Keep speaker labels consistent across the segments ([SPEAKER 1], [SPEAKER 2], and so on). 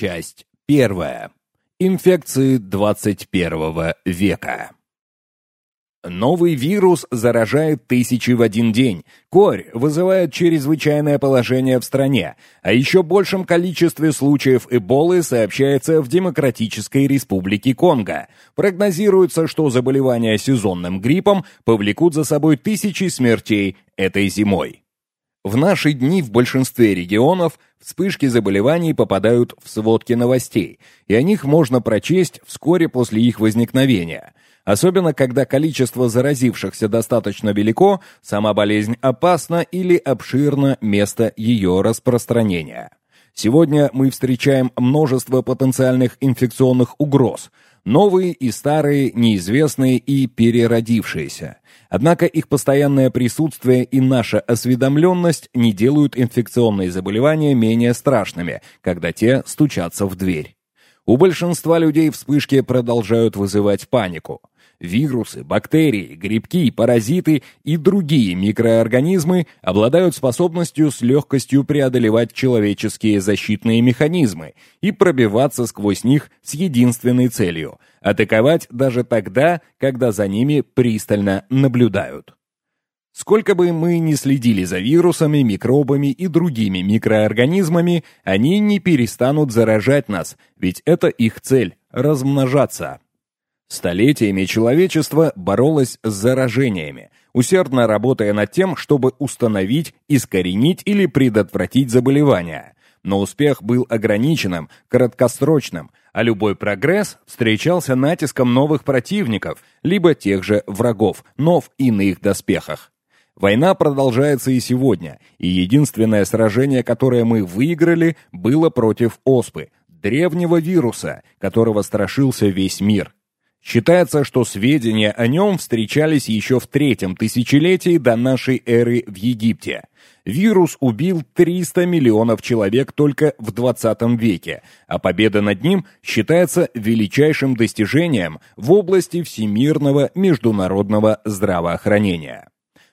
[SPEAKER 1] Часть первая. Инфекции 21 века. Новый вирус заражает тысячи в один день. Корь вызывает чрезвычайное положение в стране. О еще большем количестве случаев Эболы сообщается в Демократической Республике Конго. Прогнозируется, что заболевания сезонным гриппом повлекут за собой тысячи смертей этой зимой. В наши дни в большинстве регионов вспышки заболеваний попадают в сводки новостей, и о них можно прочесть вскоре после их возникновения. Особенно, когда количество заразившихся достаточно велико, сама болезнь опасна или обширно место ее распространения. Сегодня мы встречаем множество потенциальных инфекционных угроз – Новые и старые, неизвестные и переродившиеся. Однако их постоянное присутствие и наша осведомленность не делают инфекционные заболевания менее страшными, когда те стучатся в дверь. У большинства людей вспышки продолжают вызывать панику. Вирусы, бактерии, грибки, паразиты и другие микроорганизмы обладают способностью с легкостью преодолевать человеческие защитные механизмы и пробиваться сквозь них с единственной целью – атаковать даже тогда, когда за ними пристально наблюдают. Сколько бы мы ни следили за вирусами, микробами и другими микроорганизмами, они не перестанут заражать нас, ведь это их цель – размножаться. Столетиями человечество боролось с заражениями, усердно работая над тем, чтобы установить, искоренить или предотвратить заболевания. Но успех был ограниченным, краткосрочным, а любой прогресс встречался натиском новых противников, либо тех же врагов, но в иных доспехах. Война продолжается и сегодня, и единственное сражение, которое мы выиграли, было против оспы, древнего вируса, которого страшился весь мир. Считается, что сведения о нем встречались еще в третьем тысячелетии до нашей эры в Египте. Вирус убил 300 миллионов человек только в 20 веке, а победа над ним считается величайшим достижением в области всемирного международного здравоохранения.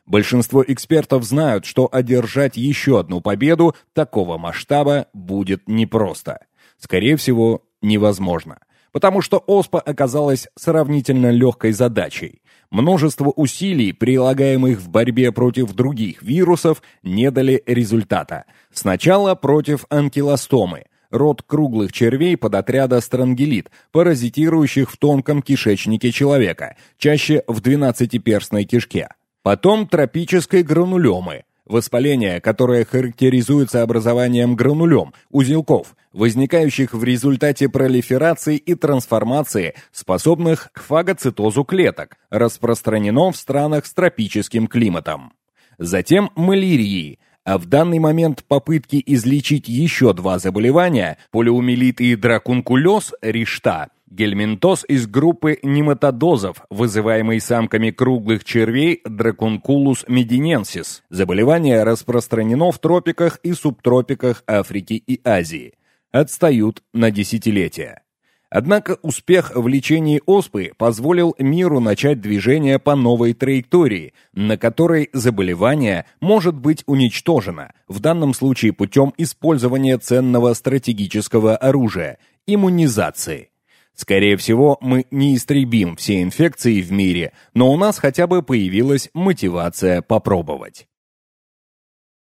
[SPEAKER 1] Большинство экспертов знают, что одержать еще одну победу такого масштаба будет непросто. Скорее всего, невозможно потому что ОСПА оказалась сравнительно легкой задачей. Множество усилий, прилагаемых в борьбе против других вирусов, не дали результата. Сначала против анкилостомы, род круглых червей подотряда странгелит, паразитирующих в тонком кишечнике человека, чаще в двенадцатиперстной кишке. Потом тропической гранулемы, Воспаление, которое характеризуется образованием гранулем, узелков, возникающих в результате пролиферации и трансформации, способных к фагоцитозу клеток, распространено в странах с тропическим климатом. Затем малярии, а в данный момент попытки излечить еще два заболевания, полиомиелит и дракункулез, решта, Гельминтоз из группы нематодозов, вызываемый самками круглых червей Dracunculus medinensis. Заболевание распространено в тропиках и субтропиках Африки и Азии. Отстают на десятилетия. Однако успех в лечении оспы позволил миру начать движение по новой траектории, на которой заболевание может быть уничтожено, в данном случае путем использования ценного стратегического оружия – иммунизации. Скорее всего, мы не истребим все инфекции в мире, но у нас хотя бы появилась мотивация попробовать.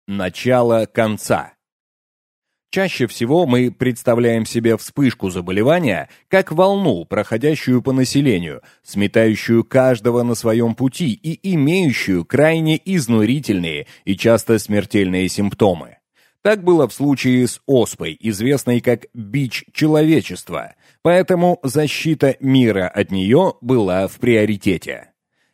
[SPEAKER 1] Начало конца. Чаще всего мы представляем себе вспышку заболевания как волну, проходящую по населению, сметающую каждого на своем пути и имеющую крайне изнурительные и часто смертельные симптомы. Так было в случае с оспой, известной как бич человечества, поэтому защита мира от нее была в приоритете.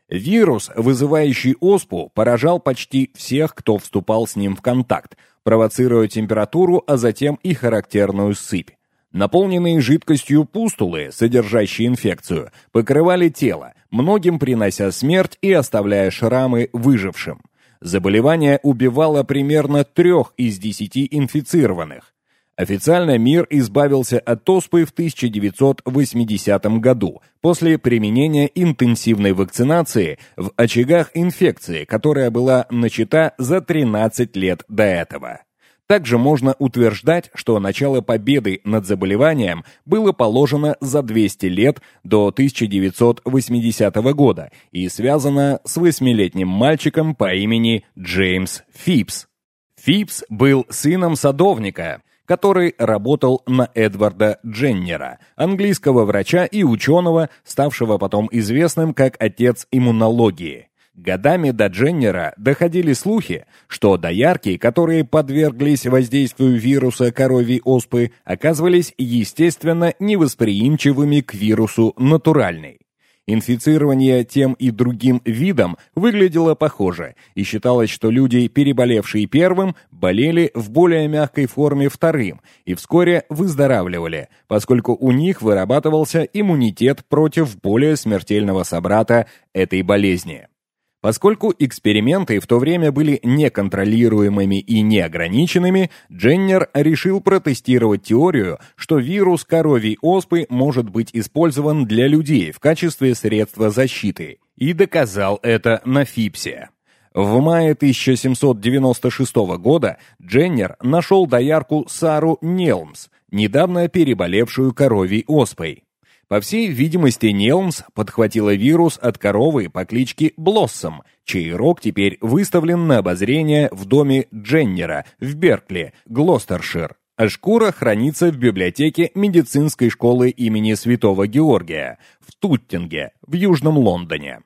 [SPEAKER 1] Вирус, вызывающий оспу, поражал почти всех, кто вступал с ним в контакт, провоцируя температуру, а затем и характерную сыпь. Наполненные жидкостью пустулы, содержащие инфекцию, покрывали тело, многим принося смерть и оставляя шрамы выжившим. Заболевание убивало примерно трех из десяти инфицированных. Официально мир избавился от оспы в 1980 году после применения интенсивной вакцинации в очагах инфекции, которая была начата за 13 лет до этого. Также можно утверждать, что начало победы над заболеванием было положено за 200 лет до 1980 года и связано с восьмилетним мальчиком по имени Джеймс Фипс. Фипс был сыном садовника, который работал на Эдварда Дженнера, английского врача и ученого, ставшего потом известным как отец иммунологии. Годами до Дженнера доходили слухи, что доярки, которые подверглись воздействию вируса коровьей оспы, оказывались естественно невосприимчивыми к вирусу натуральной. Инфицирование тем и другим видом выглядело похоже, и считалось, что люди, переболевшие первым, болели в более мягкой форме вторым и вскоре выздоравливали, поскольку у них вырабатывался иммунитет против более смертельного собрата этой болезни. Поскольку эксперименты в то время были неконтролируемыми и неограниченными, Дженнер решил протестировать теорию, что вирус коровьей оспы может быть использован для людей в качестве средства защиты, и доказал это на Фипсе. В мае 1796 года Дженнер нашел доярку Сару Нелмс, недавно переболевшую коровьей оспой. По всей видимости, Нелмс подхватила вирус от коровы по кличке Блоссом, чей рог теперь выставлен на обозрение в доме Дженнера в Беркли, Глостершир, а шкура хранится в библиотеке медицинской школы имени Святого Георгия в Туттинге, в Южном Лондоне.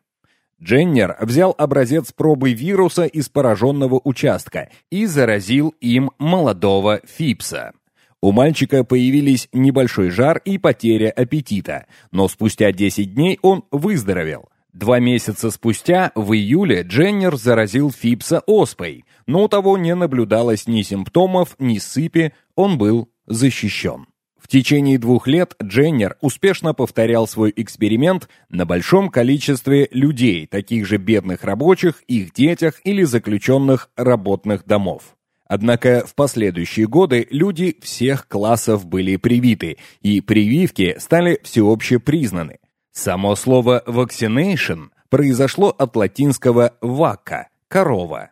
[SPEAKER 1] Дженнер взял образец пробы вируса из пораженного участка и заразил им молодого Фипса. У мальчика появились небольшой жар и потеря аппетита, но спустя 10 дней он выздоровел. Два месяца спустя, в июле, Дженнер заразил Фипса оспой, но у того не наблюдалось ни симптомов, ни сыпи, он был защищен. В течение двух лет Дженнер успешно повторял свой эксперимент на большом количестве людей, таких же бедных рабочих, их детях или заключенных работных домов. Однако в последующие годы люди всех классов были привиты, и прививки стали всеобще признаны. Само слово «vaccination» произошло от латинского «vacca» – «корова».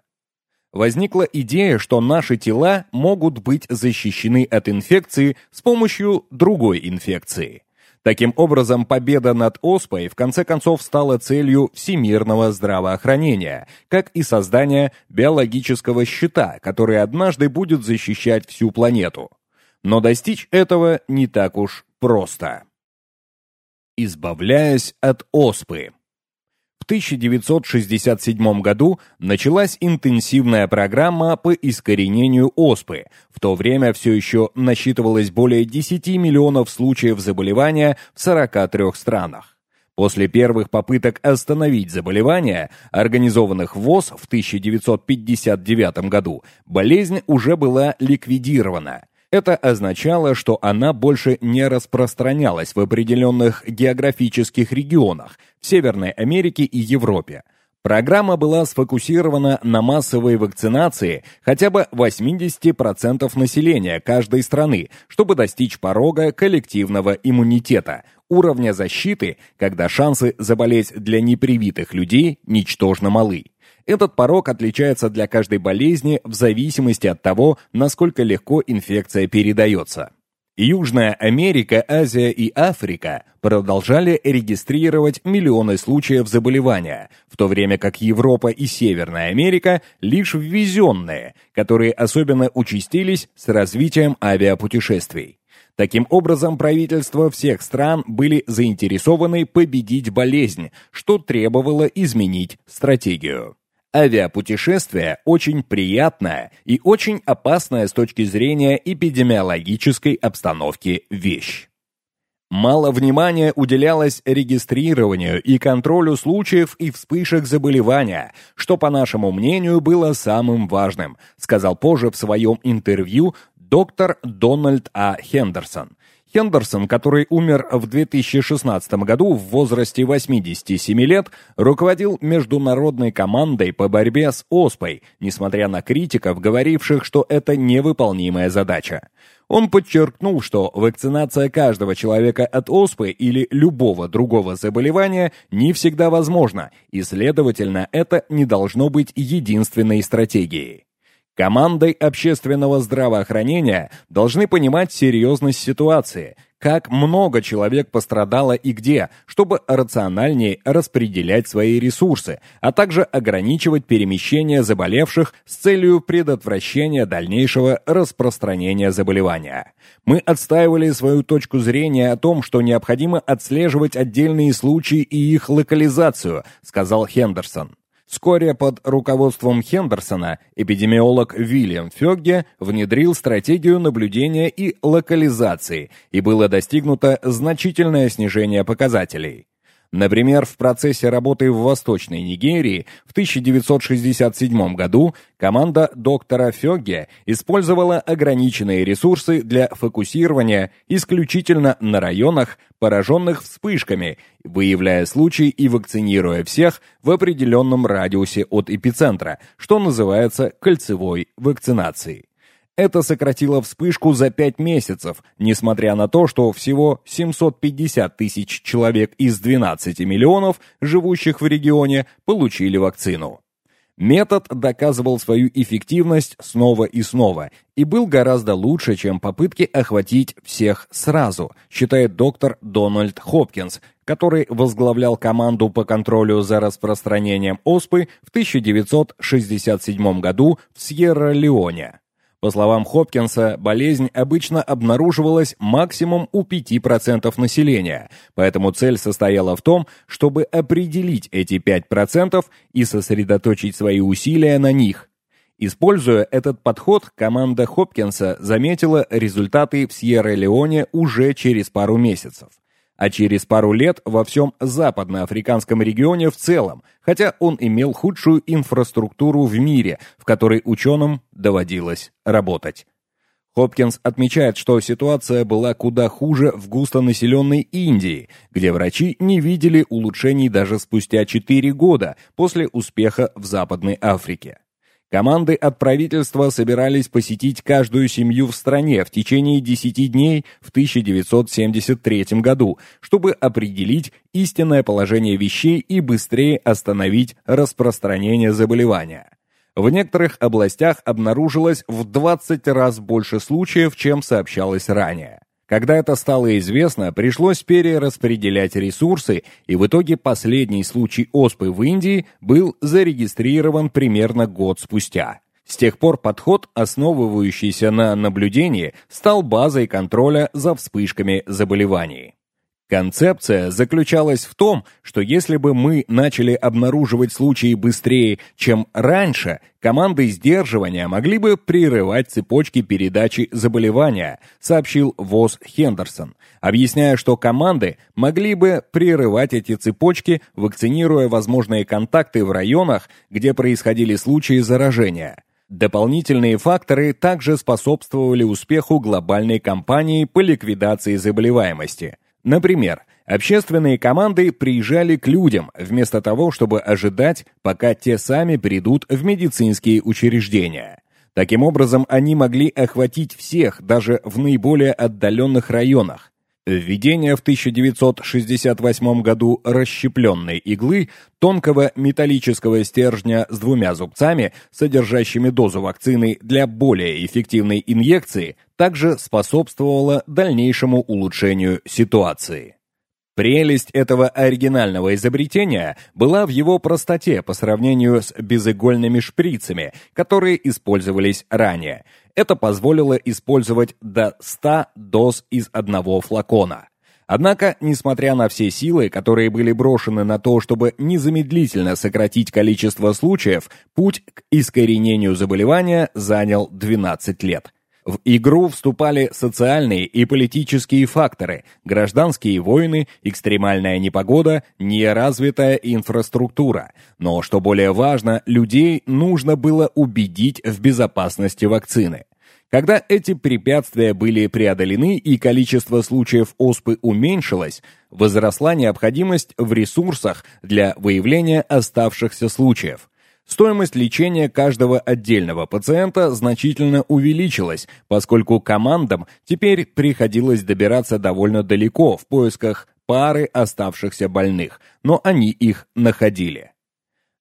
[SPEAKER 1] Возникла идея, что наши тела могут быть защищены от инфекции с помощью другой инфекции. Таким образом, победа над оспой в конце концов стала целью всемирного здравоохранения, как и создание биологического щита, который однажды будет защищать всю планету. Но достичь этого не так уж просто. Избавляясь от оспы. В 1967 году началась интенсивная программа по искоренению оспы. В то время все еще насчитывалось более 10 миллионов случаев заболевания в 43 странах. После первых попыток остановить заболевание, организованных ВОЗ в 1959 году, болезнь уже была ликвидирована. Это означало, что она больше не распространялась в определенных географических регионах в Северной Америке и Европе. Программа была сфокусирована на массовой вакцинации хотя бы 80% населения каждой страны, чтобы достичь порога коллективного иммунитета, уровня защиты, когда шансы заболеть для непривитых людей ничтожно малы. Этот порог отличается для каждой болезни в зависимости от того, насколько легко инфекция передается. Южная Америка, Азия и Африка продолжали регистрировать миллионы случаев заболевания, в то время как Европа и Северная Америка лишь ввезенные, которые особенно участились с развитием авиапутешествий. Таким образом, правительства всех стран были заинтересованы победить болезнь, что требовало изменить стратегию. Авиапутешествие очень приятная и очень опасная с точки зрения эпидемиологической обстановки вещь. Мало внимания уделялось регистрированию и контролю случаев и вспышек заболевания, что, по нашему мнению, было самым важным, сказал позже в своем интервью доктор Дональд А. Хендерсон – Хендерсон, который умер в 2016 году в возрасте 87 лет, руководил международной командой по борьбе с оспой, несмотря на критиков, говоривших, что это невыполнимая задача. Он подчеркнул, что вакцинация каждого человека от оспы или любого другого заболевания не всегда возможна, и, следовательно, это не должно быть единственной стратегией. Командой общественного здравоохранения должны понимать серьезность ситуации, как много человек пострадало и где, чтобы рациональнее распределять свои ресурсы, а также ограничивать перемещение заболевших с целью предотвращения дальнейшего распространения заболевания. Мы отстаивали свою точку зрения о том, что необходимо отслеживать отдельные случаи и их локализацию, сказал Хендерсон. Вскоре под руководством Хендерсона эпидемиолог Вильям Фёгге внедрил стратегию наблюдения и локализации, и было достигнуто значительное снижение показателей. Например, в процессе работы в Восточной Нигерии в 1967 году команда доктора Фёгге использовала ограниченные ресурсы для фокусирования исключительно на районах, пораженных вспышками, выявляя случаи и вакцинируя всех в определенном радиусе от эпицентра, что называется кольцевой вакцинацией. Это сократило вспышку за 5 месяцев, несмотря на то, что всего 750 тысяч человек из 12 миллионов, живущих в регионе, получили вакцину. Метод доказывал свою эффективность снова и снова и был гораздо лучше, чем попытки охватить всех сразу, считает доктор Дональд Хопкинс, который возглавлял команду по контролю за распространением оспы в 1967 году в Сьерра-Леоне. По словам Хопкинса, болезнь обычно обнаруживалась максимум у 5% населения, поэтому цель состояла в том, чтобы определить эти 5% и сосредоточить свои усилия на них. Используя этот подход, команда Хопкинса заметила результаты в Сьерра-Леоне уже через пару месяцев а через пару лет во всем западноафриканском регионе в целом, хотя он имел худшую инфраструктуру в мире, в которой ученым доводилось работать. Хопкинс отмечает, что ситуация была куда хуже в густонаселенной Индии, где врачи не видели улучшений даже спустя 4 года после успеха в Западной Африке. Команды от правительства собирались посетить каждую семью в стране в течение 10 дней в 1973 году, чтобы определить истинное положение вещей и быстрее остановить распространение заболевания. В некоторых областях обнаружилось в 20 раз больше случаев, чем сообщалось ранее. Когда это стало известно, пришлось перераспределять ресурсы, и в итоге последний случай оспы в Индии был зарегистрирован примерно год спустя. С тех пор подход, основывающийся на наблюдении, стал базой контроля за вспышками заболеваний. Концепция заключалась в том, что если бы мы начали обнаруживать случаи быстрее, чем раньше, команды сдерживания могли бы прерывать цепочки передачи заболевания, сообщил ВОЗ Хендерсон, объясняя, что команды могли бы прерывать эти цепочки, вакцинируя возможные контакты в районах, где происходили случаи заражения. Дополнительные факторы также способствовали успеху глобальной кампании по ликвидации заболеваемости – Например, общественные команды приезжали к людям, вместо того, чтобы ожидать, пока те сами придут в медицинские учреждения. Таким образом, они могли охватить всех, даже в наиболее отдаленных районах. Введение в 1968 году расщепленной иглы тонкого металлического стержня с двумя зубцами, содержащими дозу вакцины для более эффективной инъекции, также способствовало дальнейшему улучшению ситуации. Прелесть этого оригинального изобретения была в его простоте по сравнению с безыгольными шприцами, которые использовались ранее. Это позволило использовать до 100 доз из одного флакона. Однако, несмотря на все силы, которые были брошены на то, чтобы незамедлительно сократить количество случаев, путь к искоренению заболевания занял 12 лет. В игру вступали социальные и политические факторы, гражданские войны, экстремальная непогода, неразвитая инфраструктура. Но, что более важно, людей нужно было убедить в безопасности вакцины. Когда эти препятствия были преодолены и количество случаев оспы уменьшилось, возросла необходимость в ресурсах для выявления оставшихся случаев. Стоимость лечения каждого отдельного пациента значительно увеличилась, поскольку командам теперь приходилось добираться довольно далеко в поисках пары оставшихся больных, но они их находили.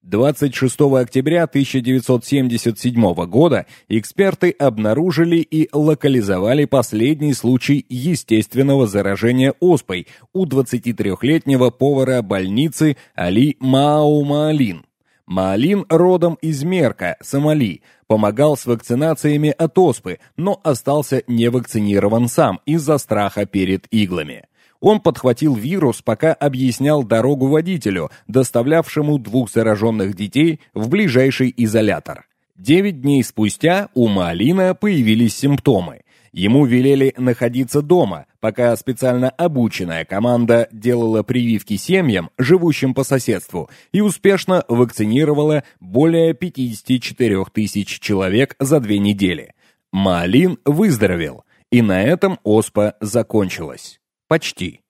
[SPEAKER 1] 26 октября 1977 года эксперты обнаружили и локализовали последний случай естественного заражения оспой у 23-летнего повара больницы Али Маумаалин. Маалин родом из Мерка, Сомали, помогал с вакцинациями от оспы, но остался не вакцинирован сам из-за страха перед иглами. Он подхватил вирус, пока объяснял дорогу водителю, доставлявшему двух зараженных детей в ближайший изолятор. Девять дней спустя у Малина появились симптомы. Ему велели находиться дома, пока специально обученная команда делала прививки семьям, живущим по соседству, и успешно вакцинировала более 54 тысяч человек за две недели. Малин выздоровел, и на этом оспа закончилась. Почти.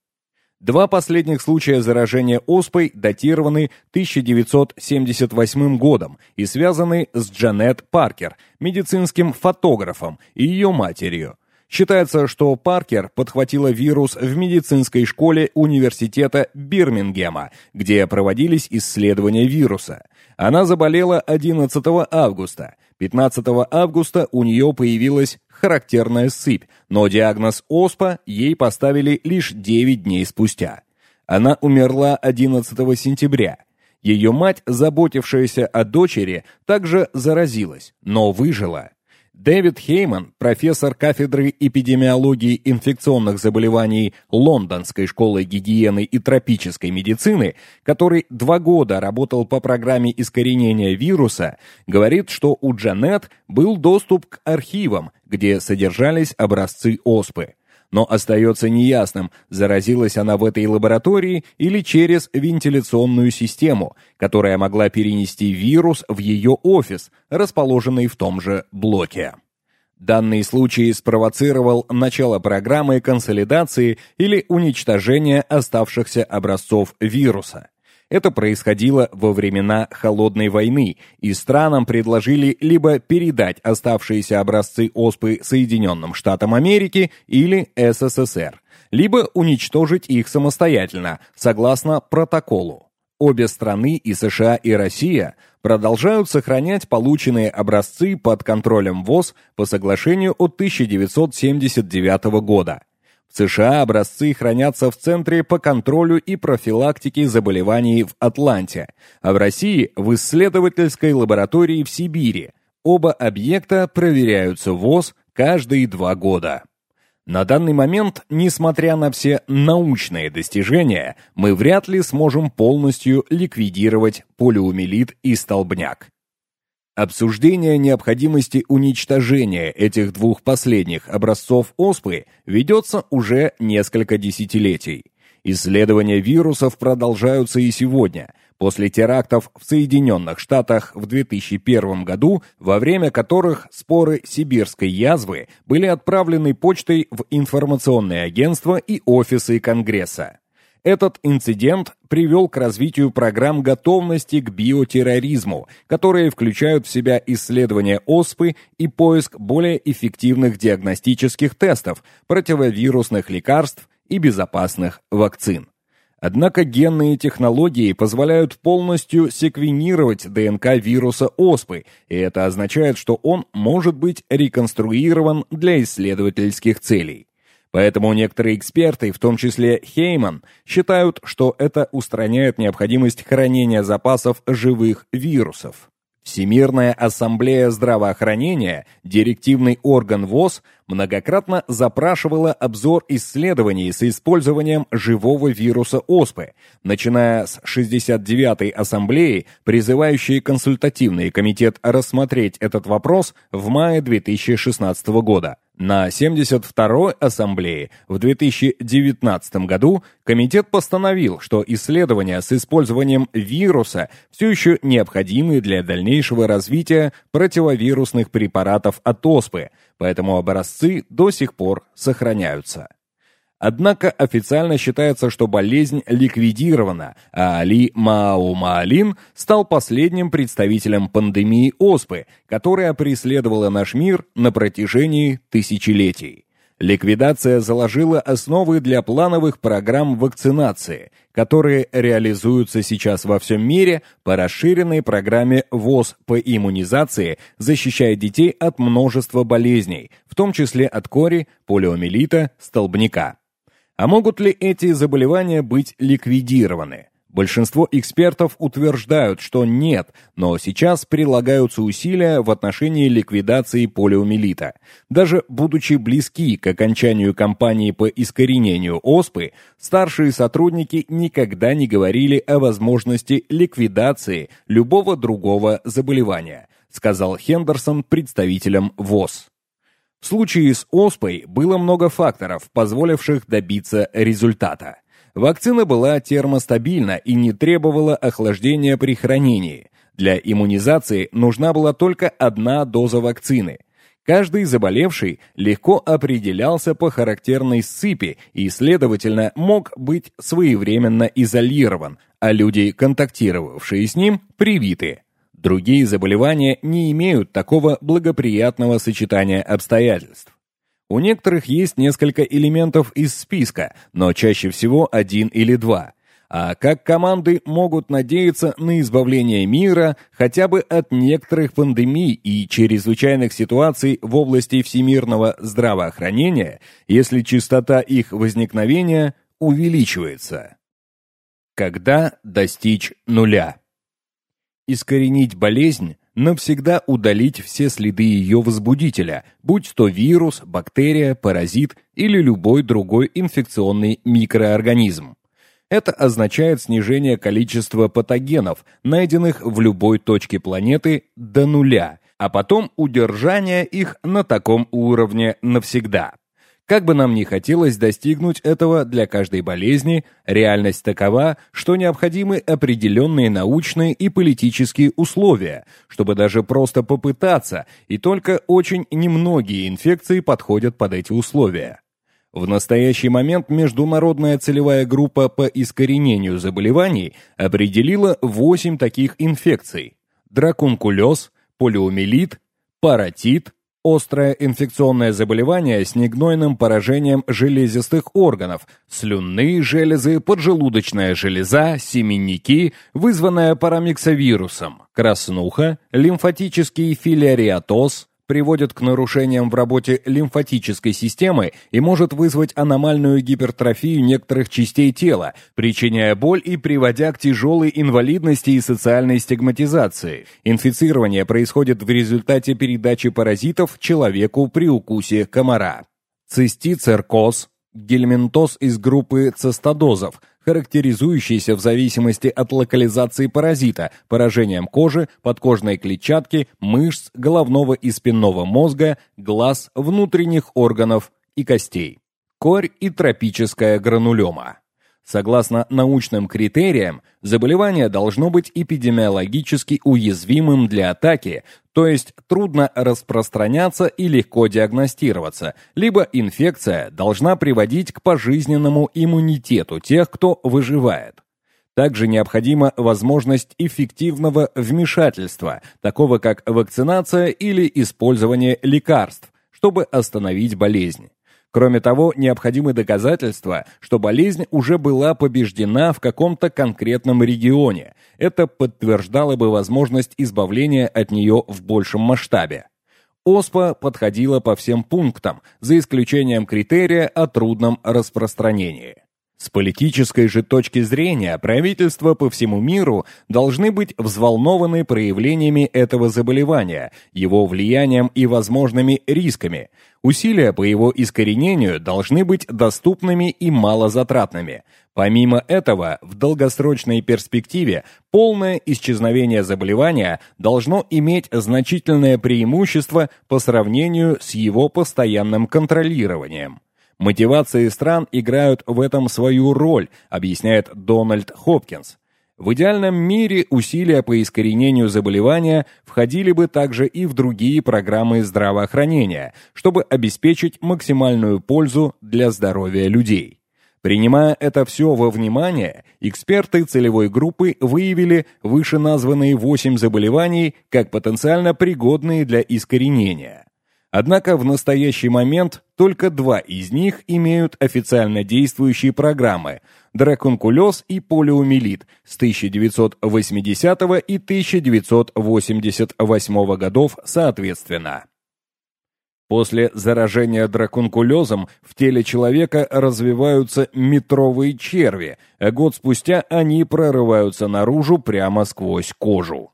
[SPEAKER 1] Два последних случая заражения оспой датированы 1978 годом и связаны с Джанет Паркер, медицинским фотографом, и ее матерью. Считается, что Паркер подхватила вирус в медицинской школе университета Бирмингема, где проводились исследования вируса. Она заболела 11 августа. 15 августа у нее появилась характерная сыпь, но диагноз ОСПА ей поставили лишь 9 дней спустя. Она умерла 11 сентября. Ее мать, заботившаяся о дочери, также заразилась, но выжила. Дэвид Хейман, профессор кафедры эпидемиологии инфекционных заболеваний Лондонской школы гигиены и тропической медицины, который два года работал по программе искоренения вируса, говорит, что у Джанет был доступ к архивам, где содержались образцы оспы но остается неясным, заразилась она в этой лаборатории или через вентиляционную систему, которая могла перенести вирус в ее офис, расположенный в том же блоке. Данный случай спровоцировал начало программы консолидации или уничтожения оставшихся образцов вируса. Это происходило во времена Холодной войны, и странам предложили либо передать оставшиеся образцы оспы Соединенным Штатам Америки или СССР, либо уничтожить их самостоятельно, согласно протоколу. Обе страны, и США, и Россия, продолжают сохранять полученные образцы под контролем ВОЗ по соглашению от 1979 года – США образцы хранятся в Центре по контролю и профилактике заболеваний в Атланте, а в России в исследовательской лаборатории в Сибири. Оба объекта проверяются ВОЗ каждые два года. На данный момент, несмотря на все научные достижения, мы вряд ли сможем полностью ликвидировать полиомиелит и столбняк. Обсуждение необходимости уничтожения этих двух последних образцов оспы ведется уже несколько десятилетий. Исследования вирусов продолжаются и сегодня, после терактов в Соединенных Штатах в 2001 году, во время которых споры сибирской язвы были отправлены почтой в информационные агентства и офисы Конгресса. Этот инцидент привел к развитию программ готовности к биотерроризму, которые включают в себя исследование оспы и поиск более эффективных диагностических тестов, противовирусных лекарств и безопасных вакцин. Однако генные технологии позволяют полностью секвенировать ДНК вируса оспы, и это означает, что он может быть реконструирован для исследовательских целей. Поэтому некоторые эксперты, в том числе Хейман, считают, что это устраняет необходимость хранения запасов живых вирусов. Всемирная ассамблея здравоохранения, директивный орган ВОЗ, многократно запрашивала обзор исследований с использованием живого вируса ОСПы, начиная с 69-й ассамблеи, призывающей консультативный комитет рассмотреть этот вопрос в мае 2016 года. На 72-й ассамблее в 2019 году комитет постановил, что исследования с использованием вируса все еще необходимы для дальнейшего развития противовирусных препаратов от оспы, поэтому образцы до сих пор сохраняются. Однако официально считается, что болезнь ликвидирована, а Али Маумаалин стал последним представителем пандемии оспы, которая преследовала наш мир на протяжении тысячелетий. Ликвидация заложила основы для плановых программ вакцинации, которые реализуются сейчас во всем мире по расширенной программе ВОЗ по иммунизации, защищая детей от множества болезней, в том числе от кори, полиомиелита, столбняка. А могут ли эти заболевания быть ликвидированы? Большинство экспертов утверждают, что нет, но сейчас прилагаются усилия в отношении ликвидации полиомиелита. Даже будучи близки к окончанию кампании по искоренению оспы, старшие сотрудники никогда не говорили о возможности ликвидации любого другого заболевания, сказал Хендерсон представителям ВОЗ. В случае с оспой было много факторов, позволивших добиться результата. Вакцина была термостабильна и не требовала охлаждения при хранении. Для иммунизации нужна была только одна доза вакцины. Каждый заболевший легко определялся по характерной сыпи и, следовательно, мог быть своевременно изолирован, а люди, контактировавшие с ним, привиты. Другие заболевания не имеют такого благоприятного сочетания обстоятельств. У некоторых есть несколько элементов из списка, но чаще всего один или два. А как команды могут надеяться на избавление мира хотя бы от некоторых пандемий и чрезвычайных ситуаций в области всемирного здравоохранения, если частота их возникновения увеличивается? Когда достичь нуля? Искоренить болезнь навсегда удалить все следы ее возбудителя, будь то вирус, бактерия, паразит или любой другой инфекционный микроорганизм. Это означает снижение количества патогенов, найденных в любой точке планеты, до нуля, а потом удержание их на таком уровне навсегда. Как бы нам ни хотелось достигнуть этого для каждой болезни, реальность такова, что необходимы определенные научные и политические условия, чтобы даже просто попытаться, и только очень немногие инфекции подходят под эти условия. В настоящий момент Международная целевая группа по искоренению заболеваний определила 8 таких инфекций – дракункулез, полиомиелит, паротит, Острое инфекционное заболевание с негнойным поражением железистых органов, слюнные железы, поджелудочная железа, семенники, вызванная парамиксовирусом, краснуха, лимфатический филиариатоз, приводит к нарушениям в работе лимфатической системы и может вызвать аномальную гипертрофию некоторых частей тела, причиняя боль и приводя к тяжелой инвалидности и социальной стигматизации. Инфицирование происходит в результате передачи паразитов человеку при укусе комара. Цистицеркоз, гельминтоз из группы цистодозов – характеризующийся в зависимости от локализации паразита, поражением кожи, подкожной клетчатки, мышц, головного и спинного мозга, глаз, внутренних органов и костей. Корь и тропическая гранулема. Согласно научным критериям, заболевание должно быть эпидемиологически уязвимым для атаки, то есть трудно распространяться и легко диагностироваться, либо инфекция должна приводить к пожизненному иммунитету тех, кто выживает. Также необходима возможность эффективного вмешательства, такого как вакцинация или использование лекарств, чтобы остановить болезнь. Кроме того, необходимы доказательства, что болезнь уже была побеждена в каком-то конкретном регионе. Это подтверждало бы возможность избавления от нее в большем масштабе. ОСПА подходила по всем пунктам, за исключением критерия о трудном распространении. С политической же точки зрения правительства по всему миру должны быть взволнованы проявлениями этого заболевания, его влиянием и возможными рисками. Усилия по его искоренению должны быть доступными и малозатратными. Помимо этого, в долгосрочной перспективе полное исчезновение заболевания должно иметь значительное преимущество по сравнению с его постоянным контролированием. Мотивации стран играют в этом свою роль, объясняет Дональд Хопкинс. В идеальном мире усилия по искоренению заболевания входили бы также и в другие программы здравоохранения, чтобы обеспечить максимальную пользу для здоровья людей. Принимая это все во внимание, эксперты целевой группы выявили вышеназванные 8 заболеваний как потенциально пригодные для искоренения. Однако в настоящий момент только два из них имеют официально действующие программы – драконкулез и полиомиелит с 1980 и 1988 годов соответственно. После заражения драконкулезом в теле человека развиваются метровые черви, а год спустя они прорываются наружу прямо сквозь кожу.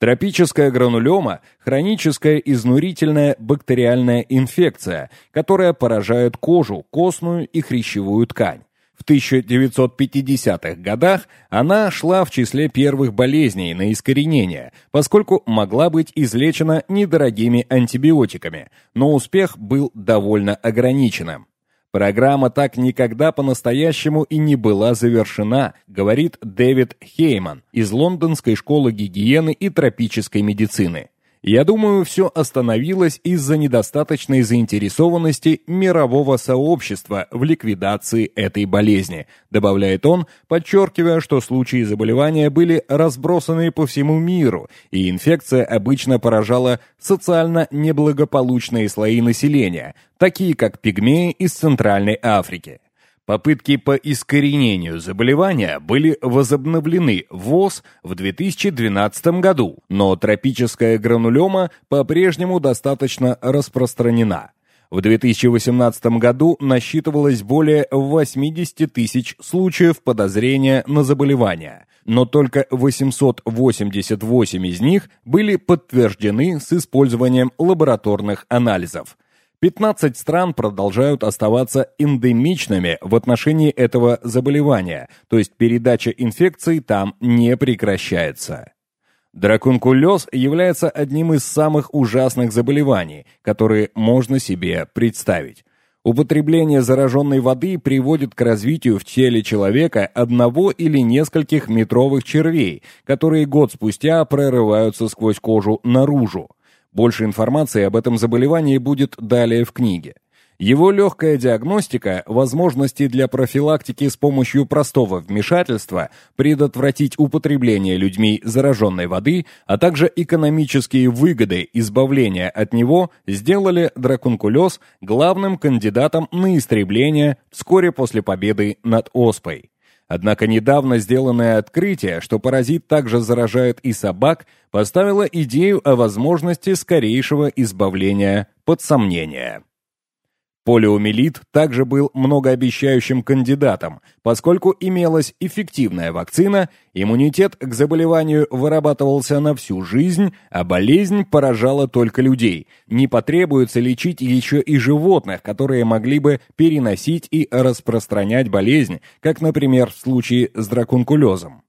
[SPEAKER 1] Тропическая гранулема – хроническая изнурительная бактериальная инфекция, которая поражает кожу, костную и хрящевую ткань. В 1950-х годах она шла в числе первых болезней на искоренение, поскольку могла быть излечена недорогими антибиотиками, но успех был довольно ограниченным. Программа так никогда по-настоящему и не была завершена, говорит Дэвид Хейман из Лондонской школы гигиены и тропической медицины. Я думаю, все остановилось из-за недостаточной заинтересованности мирового сообщества в ликвидации этой болезни, добавляет он, подчеркивая, что случаи заболевания были разбросаны по всему миру, и инфекция обычно поражала социально неблагополучные слои населения, такие как пигмеи из Центральной Африки. Попытки по искоренению заболевания были возобновлены в ВОЗ в 2012 году, но тропическая гранулема по-прежнему достаточно распространена. В 2018 году насчитывалось более 80 тысяч случаев подозрения на заболевание, но только 888 из них были подтверждены с использованием лабораторных анализов – 15 стран продолжают оставаться эндемичными в отношении этого заболевания, то есть передача инфекций там не прекращается. Дракункулез является одним из самых ужасных заболеваний, которые можно себе представить. Употребление зараженной воды приводит к развитию в теле человека одного или нескольких метровых червей, которые год спустя прорываются сквозь кожу наружу. Больше информации об этом заболевании будет далее в книге. Его легкая диагностика, возможности для профилактики с помощью простого вмешательства, предотвратить употребление людьми зараженной воды, а также экономические выгоды избавления от него сделали дракункулез главным кандидатом на истребление вскоре после победы над оспой. Однако недавно сделанное открытие, что паразит также заражает и собак, поставило идею о возможности скорейшего избавления под сомнение. Полиомиелит также был многообещающим кандидатом, поскольку имелась эффективная вакцина, иммунитет к заболеванию вырабатывался на всю жизнь, а болезнь поражала только людей. Не потребуется лечить еще и животных, которые могли бы переносить и распространять болезнь, как, например, в случае с дракункулезом.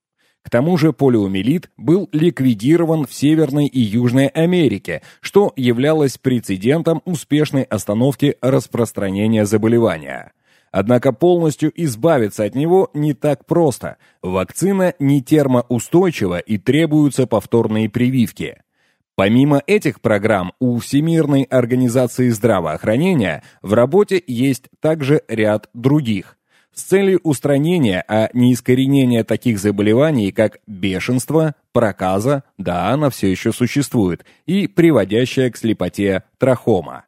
[SPEAKER 1] К тому же полиомиелит был ликвидирован в Северной и Южной Америке, что являлось прецедентом успешной остановки распространения заболевания. Однако полностью избавиться от него не так просто. Вакцина не термоустойчива и требуются повторные прививки. Помимо этих программ, у Всемирной организации здравоохранения в работе есть также ряд других с целью устранения, а не искоренения таких заболеваний, как бешенство, проказа, да, она все еще существует, и приводящая к слепоте трахома.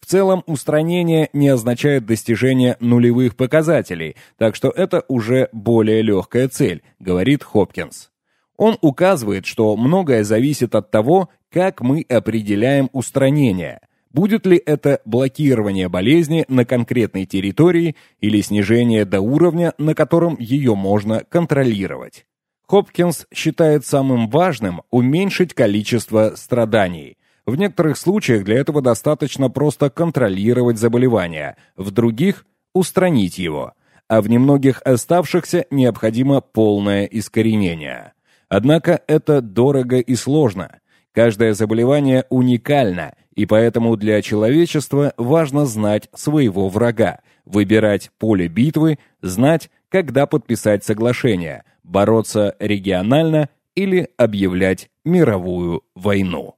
[SPEAKER 1] В целом, устранение не означает достижение нулевых показателей, так что это уже более легкая цель, говорит Хопкинс. Он указывает, что многое зависит от того, как мы определяем устранение – Будет ли это блокирование болезни на конкретной территории или снижение до уровня, на котором ее можно контролировать? Хопкинс считает самым важным уменьшить количество страданий. В некоторых случаях для этого достаточно просто контролировать заболевание, в других – устранить его, а в немногих оставшихся необходимо полное искоренение. Однако это дорого и сложно. Каждое заболевание уникально – и поэтому для человечества важно знать своего врага, выбирать поле битвы, знать, когда подписать соглашение, бороться регионально или объявлять мировую войну.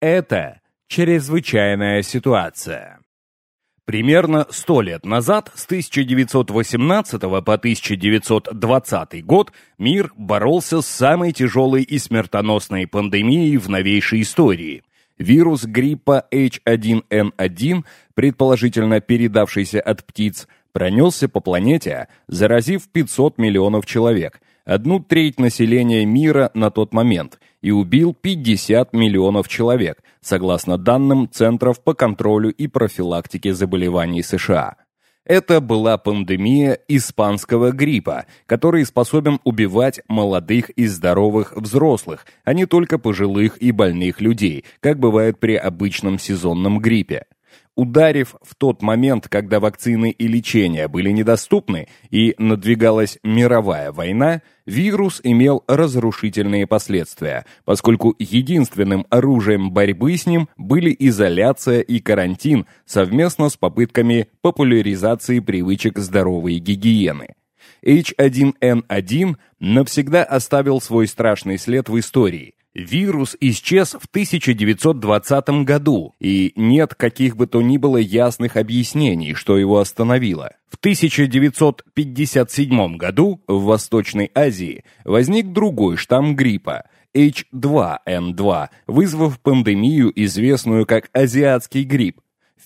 [SPEAKER 1] Это чрезвычайная ситуация. Примерно 100 лет назад, с 1918 по 1920 год, мир боролся с самой тяжелой и смертоносной пандемией в новейшей истории – Вирус гриппа H1N1, предположительно передавшийся от птиц, пронесся по планете, заразив 500 миллионов человек, одну треть населения мира на тот момент, и убил 50 миллионов человек, согласно данным Центров по контролю и профилактике заболеваний США. Это была пандемия испанского гриппа, который способен убивать молодых и здоровых взрослых, а не только пожилых и больных людей, как бывает при обычном сезонном гриппе. Ударив в тот момент, когда вакцины и лечения были недоступны и надвигалась мировая война, вирус имел разрушительные последствия, поскольку единственным оружием борьбы с ним были изоляция и карантин совместно с попытками популяризации привычек здоровой гигиены. H1N1 навсегда оставил свой страшный след в истории – Вирус исчез в 1920 году, и нет каких бы то ни было ясных объяснений, что его остановило. В 1957 году в Восточной Азии возник другой штамм гриппа H2N2, вызвав пандемию, известную как азиатский грипп,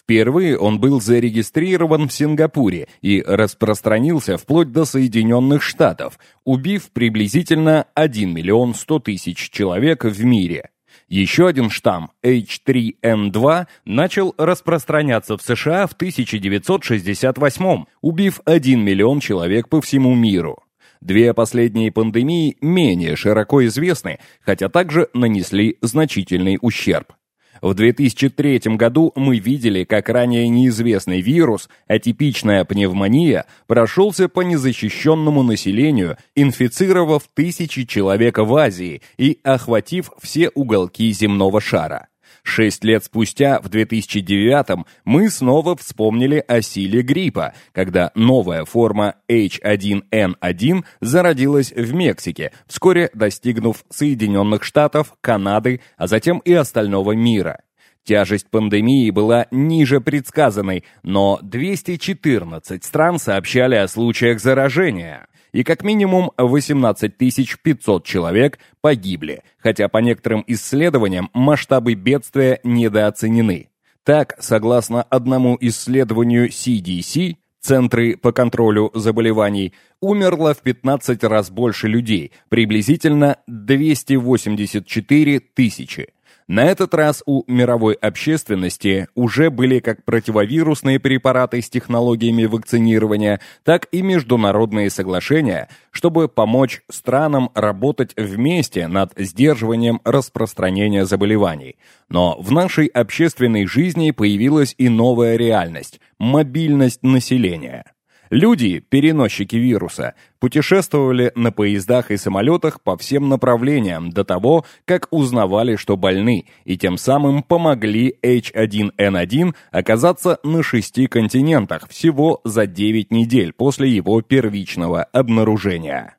[SPEAKER 1] Впервые он был зарегистрирован в Сингапуре и распространился вплоть до Соединенных Штатов, убив приблизительно 1 миллион 100 тысяч человек в мире. Еще один штамм H3N2 начал распространяться в США в 1968 убив 1 миллион человек по всему миру. Две последние пандемии менее широко известны, хотя также нанесли значительный ущерб. В 2003 году мы видели, как ранее неизвестный вирус, атипичная пневмония, прошелся по незащищенному населению, инфицировав тысячи человек в Азии и охватив все уголки земного шара. Шесть лет спустя, в 2009 мы снова вспомнили о силе гриппа, когда новая форма H1N1 зародилась в Мексике, вскоре достигнув Соединенных Штатов, Канады, а затем и остального мира. Тяжесть пандемии была ниже предсказанной, но 214 стран сообщали о случаях заражения и как минимум 18 500 человек погибли, хотя по некоторым исследованиям масштабы бедствия недооценены. Так, согласно одному исследованию CDC, Центры по контролю заболеваний, умерло в 15 раз больше людей, приблизительно 284 тысячи. На этот раз у мировой общественности уже были как противовирусные препараты с технологиями вакцинирования, так и международные соглашения, чтобы помочь странам работать вместе над сдерживанием распространения заболеваний. Но в нашей общественной жизни появилась и новая реальность – мобильность населения. Люди, переносчики вируса, путешествовали на поездах и самолетах по всем направлениям до того, как узнавали, что больны, и тем самым помогли H1N1 оказаться на шести континентах всего за 9 недель после его первичного обнаружения.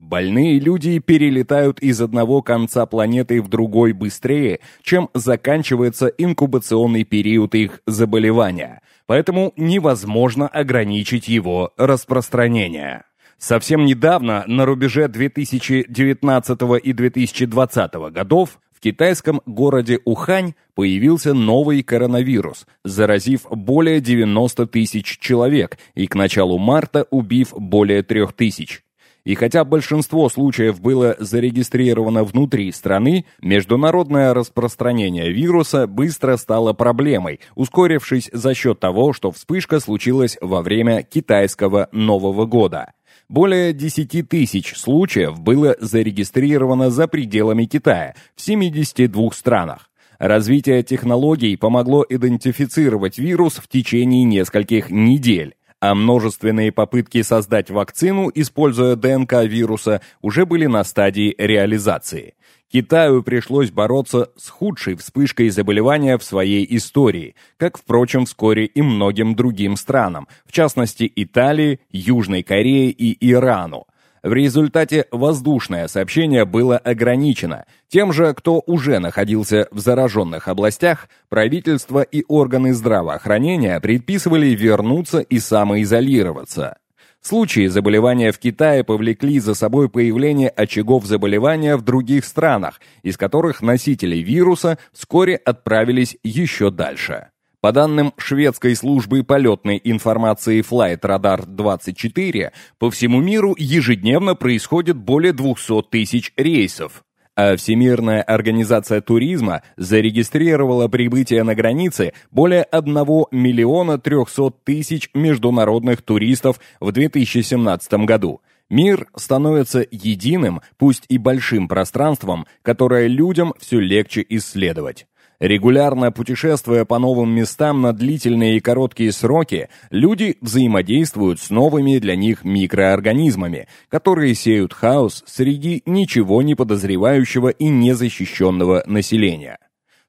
[SPEAKER 1] Больные люди перелетают из одного конца планеты в другой быстрее, чем заканчивается инкубационный период их заболевания – поэтому невозможно ограничить его распространение. Совсем недавно, на рубеже 2019 и 2020 годов, в китайском городе Ухань появился новый коронавирус, заразив более 90 тысяч человек и к началу марта убив более 3 тысяч. И хотя большинство случаев было зарегистрировано внутри страны, международное распространение вируса быстро стало проблемой, ускорившись за счет того, что вспышка случилась во время китайского Нового года. Более 10 тысяч случаев было зарегистрировано за пределами Китая в 72 странах. Развитие технологий помогло идентифицировать вирус в течение нескольких недель а множественные попытки создать вакцину, используя ДНК вируса, уже были на стадии реализации. Китаю пришлось бороться с худшей вспышкой заболевания в своей истории, как, впрочем, вскоре и многим другим странам, в частности Италии, Южной Корее и Ирану. В результате воздушное сообщение было ограничено. Тем же, кто уже находился в зараженных областях, правительство и органы здравоохранения предписывали вернуться и самоизолироваться. Случаи заболевания в Китае повлекли за собой появление очагов заболевания в других странах, из которых носители вируса вскоре отправились еще дальше. По данным шведской службы полетной информации Flight Radar 24, по всему миру ежедневно происходит более 200 тысяч рейсов. А Всемирная организация туризма зарегистрировала прибытие на границе более 1 миллиона 300 тысяч международных туристов в 2017 году. Мир становится единым, пусть и большим пространством, которое людям все легче исследовать. Регулярно путешествуя по новым местам на длительные и короткие сроки, люди взаимодействуют с новыми для них микроорганизмами, которые сеют хаос среди ничего не подозревающего и незащищенного населения.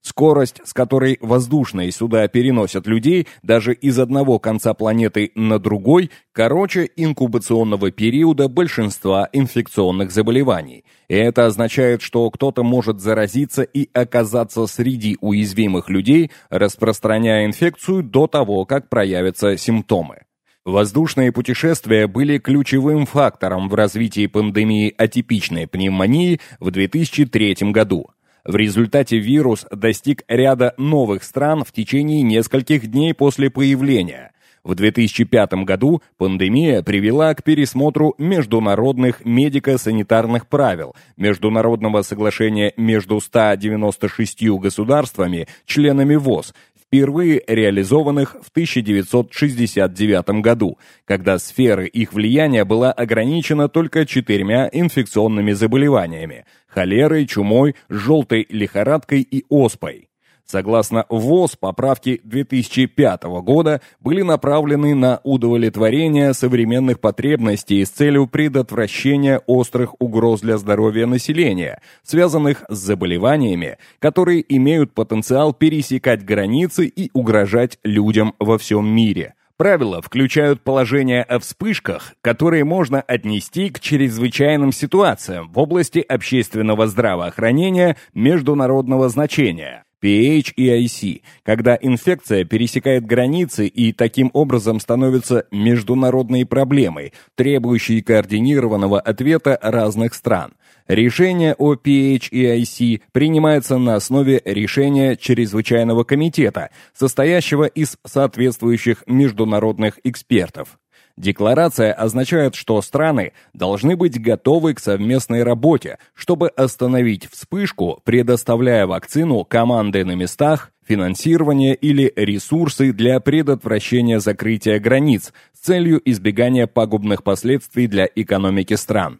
[SPEAKER 1] Скорость, с которой воздушные суда переносят людей даже из одного конца планеты на другой, короче инкубационного периода большинства инфекционных заболеваний. И это означает, что кто-то может заразиться и оказаться среди уязвимых людей, распространяя инфекцию до того, как проявятся симптомы. Воздушные путешествия были ключевым фактором в развитии пандемии атипичной пневмонии в 2003 году. В результате вирус достиг ряда новых стран в течение нескольких дней после появления. В 2005 году пандемия привела к пересмотру международных медико-санитарных правил, международного соглашения между 196 государствами, членами ВОЗ, впервые реализованных в 1969 году, когда сфера их влияния была ограничена только четырьмя инфекционными заболеваниями – холерой, чумой, желтой лихорадкой и оспой. Согласно ВОЗ, поправки 2005 года были направлены на удовлетворение современных потребностей с целью предотвращения острых угроз для здоровья населения, связанных с заболеваниями, которые имеют потенциал пересекать границы и угрожать людям во всем мире. Правила включают положения о вспышках, которые можно отнести к чрезвычайным ситуациям в области общественного здравоохранения международного значения, PH и IC, когда инфекция пересекает границы и таким образом становится международной проблемой, требующей координированного ответа разных стран. Решение о PH и IC принимается на основе решения Чрезвычайного комитета, состоящего из соответствующих международных экспертов. Декларация означает, что страны должны быть готовы к совместной работе, чтобы остановить вспышку, предоставляя вакцину команды на местах, финансирование или ресурсы для предотвращения закрытия границ с целью избегания пагубных последствий для экономики стран.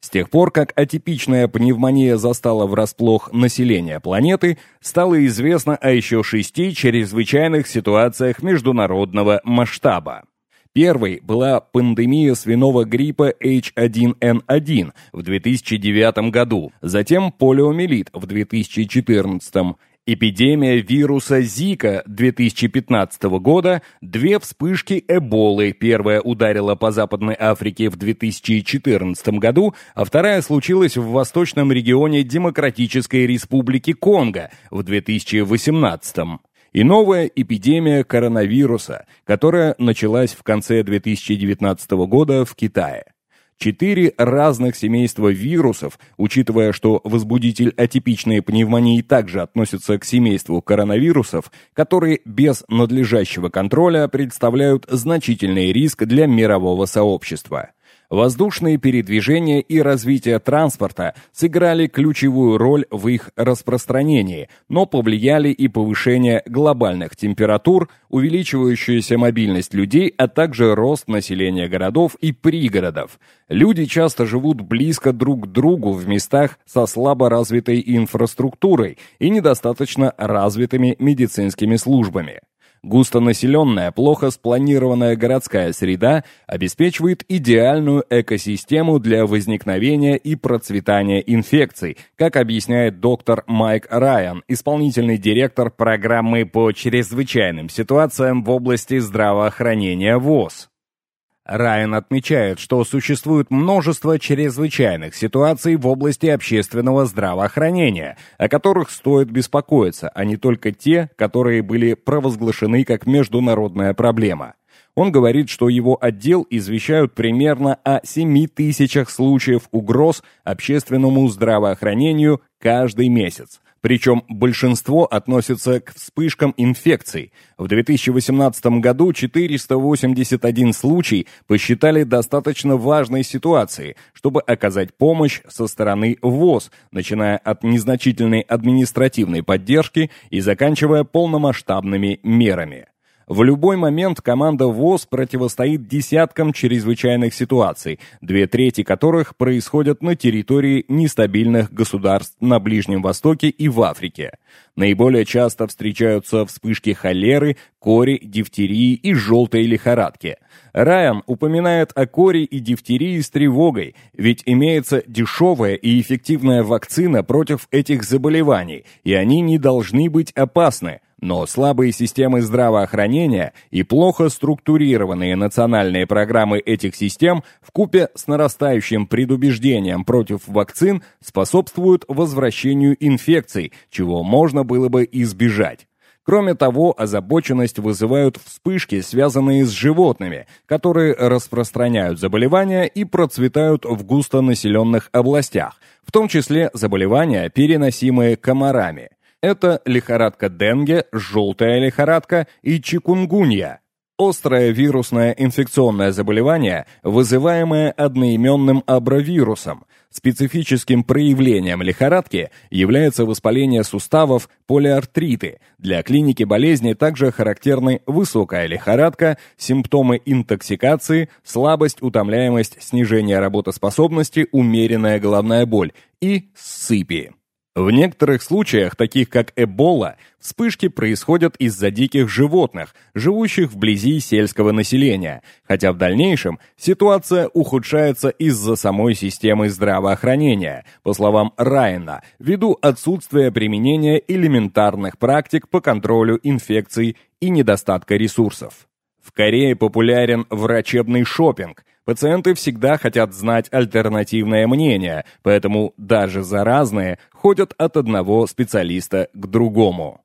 [SPEAKER 1] С тех пор, как атипичная пневмония застала врасплох население планеты, стало известно о еще шести чрезвычайных ситуациях международного масштаба. Первой была пандемия свиного гриппа H1N1 в 2009 году, затем полиомиелит в 2014 эпидемия вируса Зика 2015 года, две вспышки Эболы. Первая ударила по Западной Африке в 2014 году, а вторая случилась в восточном регионе Демократической Республики Конго в 2018 и новая эпидемия коронавируса, которая началась в конце 2019 года в Китае. Четыре разных семейства вирусов, учитывая, что возбудитель атипичной пневмонии также относится к семейству коронавирусов, которые без надлежащего контроля представляют значительный риск для мирового сообщества. Воздушные передвижения и развитие транспорта сыграли ключевую роль в их распространении, но повлияли и повышение глобальных температур, увеличивающаяся мобильность людей, а также рост населения городов и пригородов. Люди часто живут близко друг к другу в местах со слабо развитой инфраструктурой и недостаточно развитыми медицинскими службами. Густонаселенная, плохо спланированная городская среда обеспечивает идеальную экосистему для возникновения и процветания инфекций, как объясняет доктор Майк Райан, исполнительный директор программы по чрезвычайным ситуациям в области здравоохранения ВОЗ. Райан отмечает, что существует множество чрезвычайных ситуаций в области общественного здравоохранения, о которых стоит беспокоиться, а не только те, которые были провозглашены как международная проблема. Он говорит, что его отдел извещают примерно о 7 тысячах случаев угроз общественному здравоохранению каждый месяц. Причем большинство относится к вспышкам инфекций. В 2018 году 481 случай посчитали достаточно важной ситуацией, чтобы оказать помощь со стороны ВОЗ, начиная от незначительной административной поддержки и заканчивая полномасштабными мерами. В любой момент команда ВОЗ противостоит десяткам чрезвычайных ситуаций, две трети которых происходят на территории нестабильных государств на Ближнем Востоке и в Африке. Наиболее часто встречаются вспышки холеры, кори, дифтерии и желтой лихорадки. Райан упоминает о коре и дифтерии с тревогой, ведь имеется дешевая и эффективная вакцина против этих заболеваний, и они не должны быть опасны, но слабые системы здравоохранения и плохо структурированные национальные программы этих систем вкупе с нарастающим предубеждением против вакцин способствуют возвращению инфекций, чего можно было бы избежать. Кроме того, озабоченность вызывают вспышки, связанные с животными, которые распространяют заболевания и процветают в густонаселенных областях, в том числе заболевания, переносимые комарами – это лихорадка Денге, желтая лихорадка и чикунгунья. Острое вирусное инфекционное заболевание, вызываемое одноименным абровирусом. Специфическим проявлением лихорадки является воспаление суставов полиартриты. Для клиники болезни также характерны высокая лихорадка, симптомы интоксикации, слабость, утомляемость, снижение работоспособности, умеренная головная боль и сыпи. В некоторых случаях, таких как Эбола, вспышки происходят из-за диких животных, живущих вблизи сельского населения, хотя в дальнейшем ситуация ухудшается из-за самой системы здравоохранения, по словам Райана, ввиду отсутствия применения элементарных практик по контролю инфекций и недостатка ресурсов. В Корее популярен врачебный шопинг – Пациенты всегда хотят знать альтернативное мнение, поэтому даже заразные ходят от одного специалиста к другому.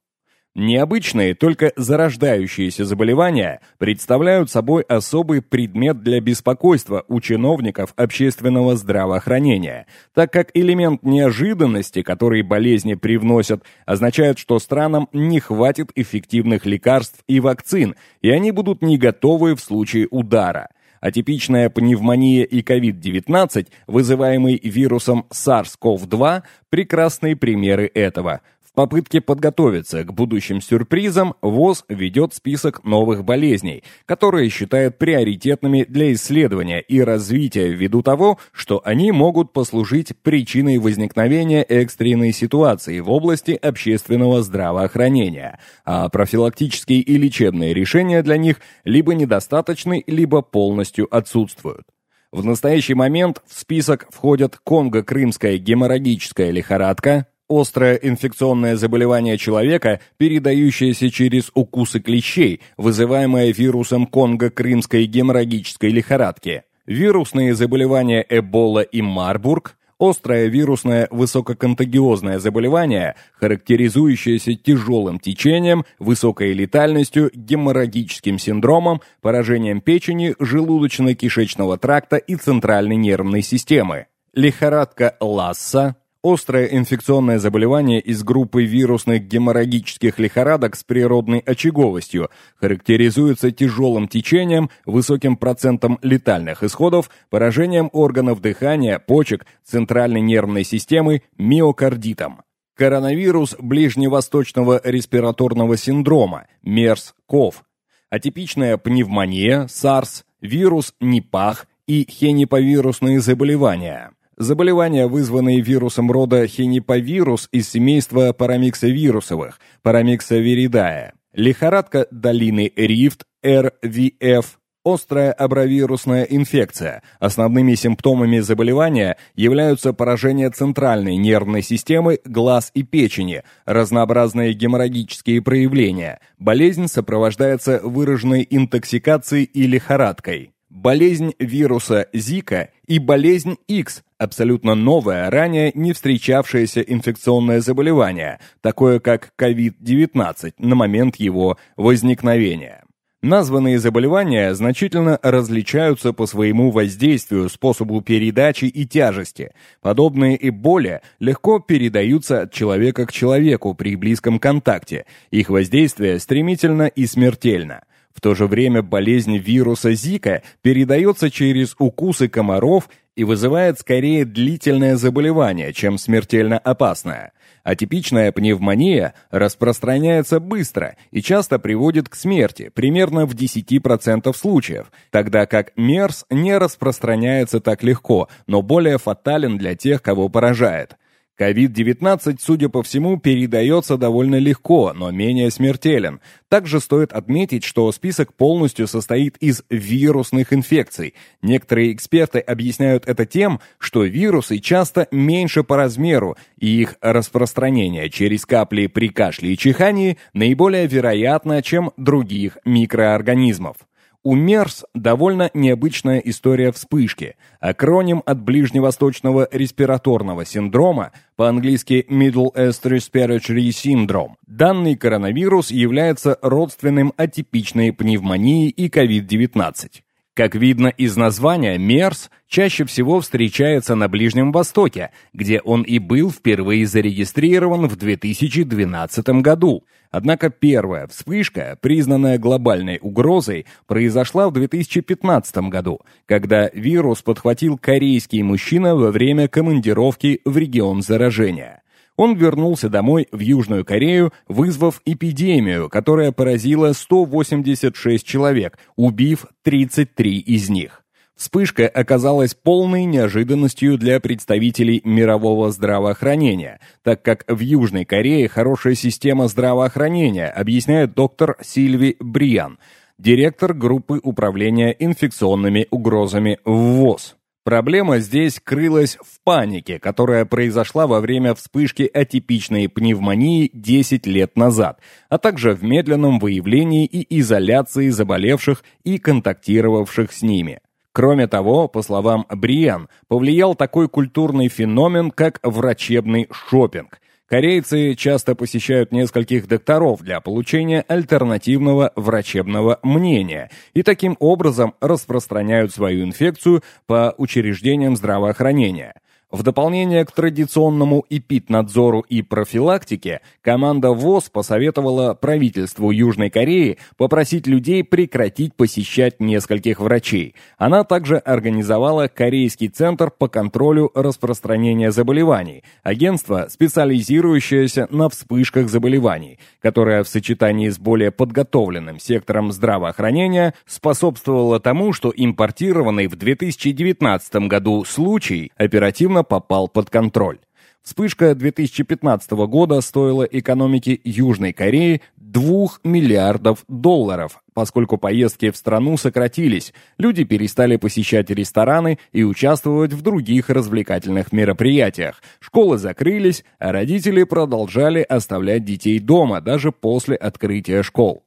[SPEAKER 1] Необычные, только зарождающиеся заболевания представляют собой особый предмет для беспокойства у чиновников общественного здравоохранения, так как элемент неожиданности, который болезни привносят, означает, что странам не хватит эффективных лекарств и вакцин, и они будут не готовы в случае удара. Атипичная пневмония и COVID-19, вызываемый вирусом SARS-CoV-2, прекрасные примеры этого – попытке подготовиться к будущим сюрпризам ВОЗ ведет список новых болезней, которые считает приоритетными для исследования и развития ввиду того, что они могут послужить причиной возникновения экстренной ситуации в области общественного здравоохранения, а профилактические и лечебные решения для них либо недостаточны, либо полностью отсутствуют. В настоящий момент в список входят конго-крымская геморрагическая лихорадка, Острое инфекционное заболевание человека, передающееся через укусы клещей, вызываемое вирусом конго-крымской геморрагической лихорадки. Вирусные заболевания Эбола и Марбург, острое вирусное высококонтагиозное заболевание, характеризующееся тяжелым течением, высокой летальностью, геморрагическим синдромом, поражением печени, желудочно-кишечного тракта и центральной нервной системы. Лихорадка Ласса, Острое инфекционное заболевание из группы вирусных геморрагических лихорадок с природной очаговостью характеризуется тяжелым течением, высоким процентом летальных исходов, поражением органов дыхания, почек, центральной нервной системы, миокардитом. Коронавирус ближневосточного респираторного синдрома, МЕРС-КОВ, атипичная пневмония, САРС, вирус НИПАХ и хениповирусные заболевания. Заболевания, вызванные вирусом рода хениповирус из семейства парамиксовирусовых, парамиксовиридая. Лихорадка долины Рифт, РВФ, острая абровирусная инфекция. Основными симптомами заболевания являются поражение центральной нервной системы, глаз и печени, разнообразные геморрагические проявления. Болезнь сопровождается выраженной интоксикацией и лихорадкой болезнь вируса Зика и болезнь X, абсолютно новое, ранее не встречавшееся инфекционное заболевание, такое как COVID-19 на момент его возникновения. Названные заболевания значительно различаются по своему воздействию, способу передачи и тяжести. Подобные эболе легко передаются от человека к человеку при близком контакте. Их воздействие стремительно и смертельно. В то же время болезнь вируса Зика передается через укусы комаров и вызывает скорее длительное заболевание, чем смертельно опасное. Атипичная пневмония распространяется быстро и часто приводит к смерти, примерно в 10% случаев, тогда как МЕРС не распространяется так легко, но более фатален для тех, кого поражает. COVID-19, судя по всему, передается довольно легко, но менее смертелен. Также стоит отметить, что список полностью состоит из вирусных инфекций. Некоторые эксперты объясняют это тем, что вирусы часто меньше по размеру, и их распространение через капли при кашле и чихании наиболее вероятно, чем других микроорганизмов. У МЕРС довольно необычная история вспышки. Акроним от ближневосточного респираторного синдрома, по-английски Middle East Respiratory Syndrome. Данный коронавирус является родственным атипичной пневмонии и COVID-19. Как видно из названия, МЕРС чаще всего встречается на Ближнем Востоке, где он и был впервые зарегистрирован в 2012 году. Однако первая вспышка, признанная глобальной угрозой, произошла в 2015 году, когда вирус подхватил корейский мужчина во время командировки в регион заражения. Он вернулся домой в Южную Корею, вызвав эпидемию, которая поразила 186 человек, убив 33 из них. Вспышка оказалась полной неожиданностью для представителей мирового здравоохранения, так как в Южной Корее хорошая система здравоохранения, объясняет доктор Сильви Бриан, директор группы управления инфекционными угрозами ВОЗ. Проблема здесь крылась в панике, которая произошла во время вспышки атипичной пневмонии 10 лет назад, а также в медленном выявлении и изоляции заболевших и контактировавших с ними. Кроме того, по словам Бриан, повлиял такой культурный феномен, как врачебный шопинг. Корейцы часто посещают нескольких докторов для получения альтернативного врачебного мнения и таким образом распространяют свою инфекцию по учреждениям здравоохранения – в дополнение к традиционному ИПИТ-надзору и профилактике, команда ВОЗ посоветовала правительству Южной Кореи попросить людей прекратить посещать нескольких врачей. Она также организовала Корейский центр по контролю распространения заболеваний, агентство, специализирующееся на вспышках заболеваний, которое в сочетании с более подготовленным сектором здравоохранения способствовало тому, что импортированный в 2019 году случай оперативно мгновенно попал под контроль. Вспышка 2015 года стоила экономике Южной Кореи 2 миллиардов долларов, поскольку поездки в страну сократились, люди перестали посещать рестораны и участвовать в других развлекательных мероприятиях, школы закрылись, а родители продолжали оставлять детей дома даже после открытия школ.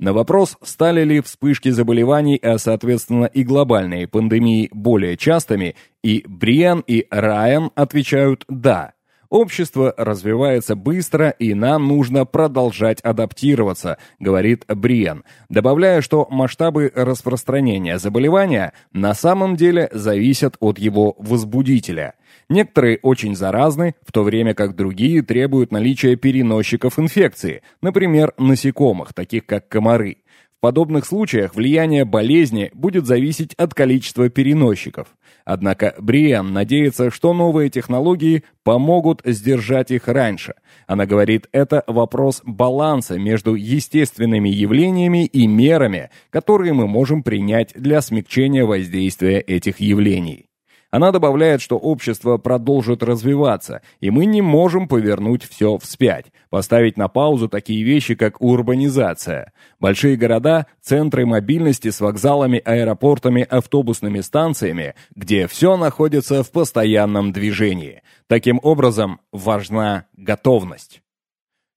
[SPEAKER 1] На вопрос, стали ли вспышки заболеваний, а соответственно и глобальные пандемии более частыми, и Бриан, и Райан отвечают «да». Общество развивается быстро, и нам нужно продолжать адаптироваться, говорит Бриен, добавляя, что масштабы распространения заболевания на самом деле зависят от его возбудителя. Некоторые очень заразны, в то время как другие требуют наличия переносчиков инфекции, например, насекомых, таких как комары. В подобных случаях влияние болезни будет зависеть от количества переносчиков. Однако Бриан надеется, что новые технологии помогут сдержать их раньше. Она говорит, это вопрос баланса между естественными явлениями и мерами, которые мы можем принять для смягчения воздействия этих явлений. Она добавляет, что общество продолжит развиваться, и мы не можем повернуть все вспять, поставить на паузу такие вещи, как урбанизация. Большие города – центры мобильности с вокзалами, аэропортами, автобусными станциями, где все находится в постоянном движении. Таким образом, важна готовность.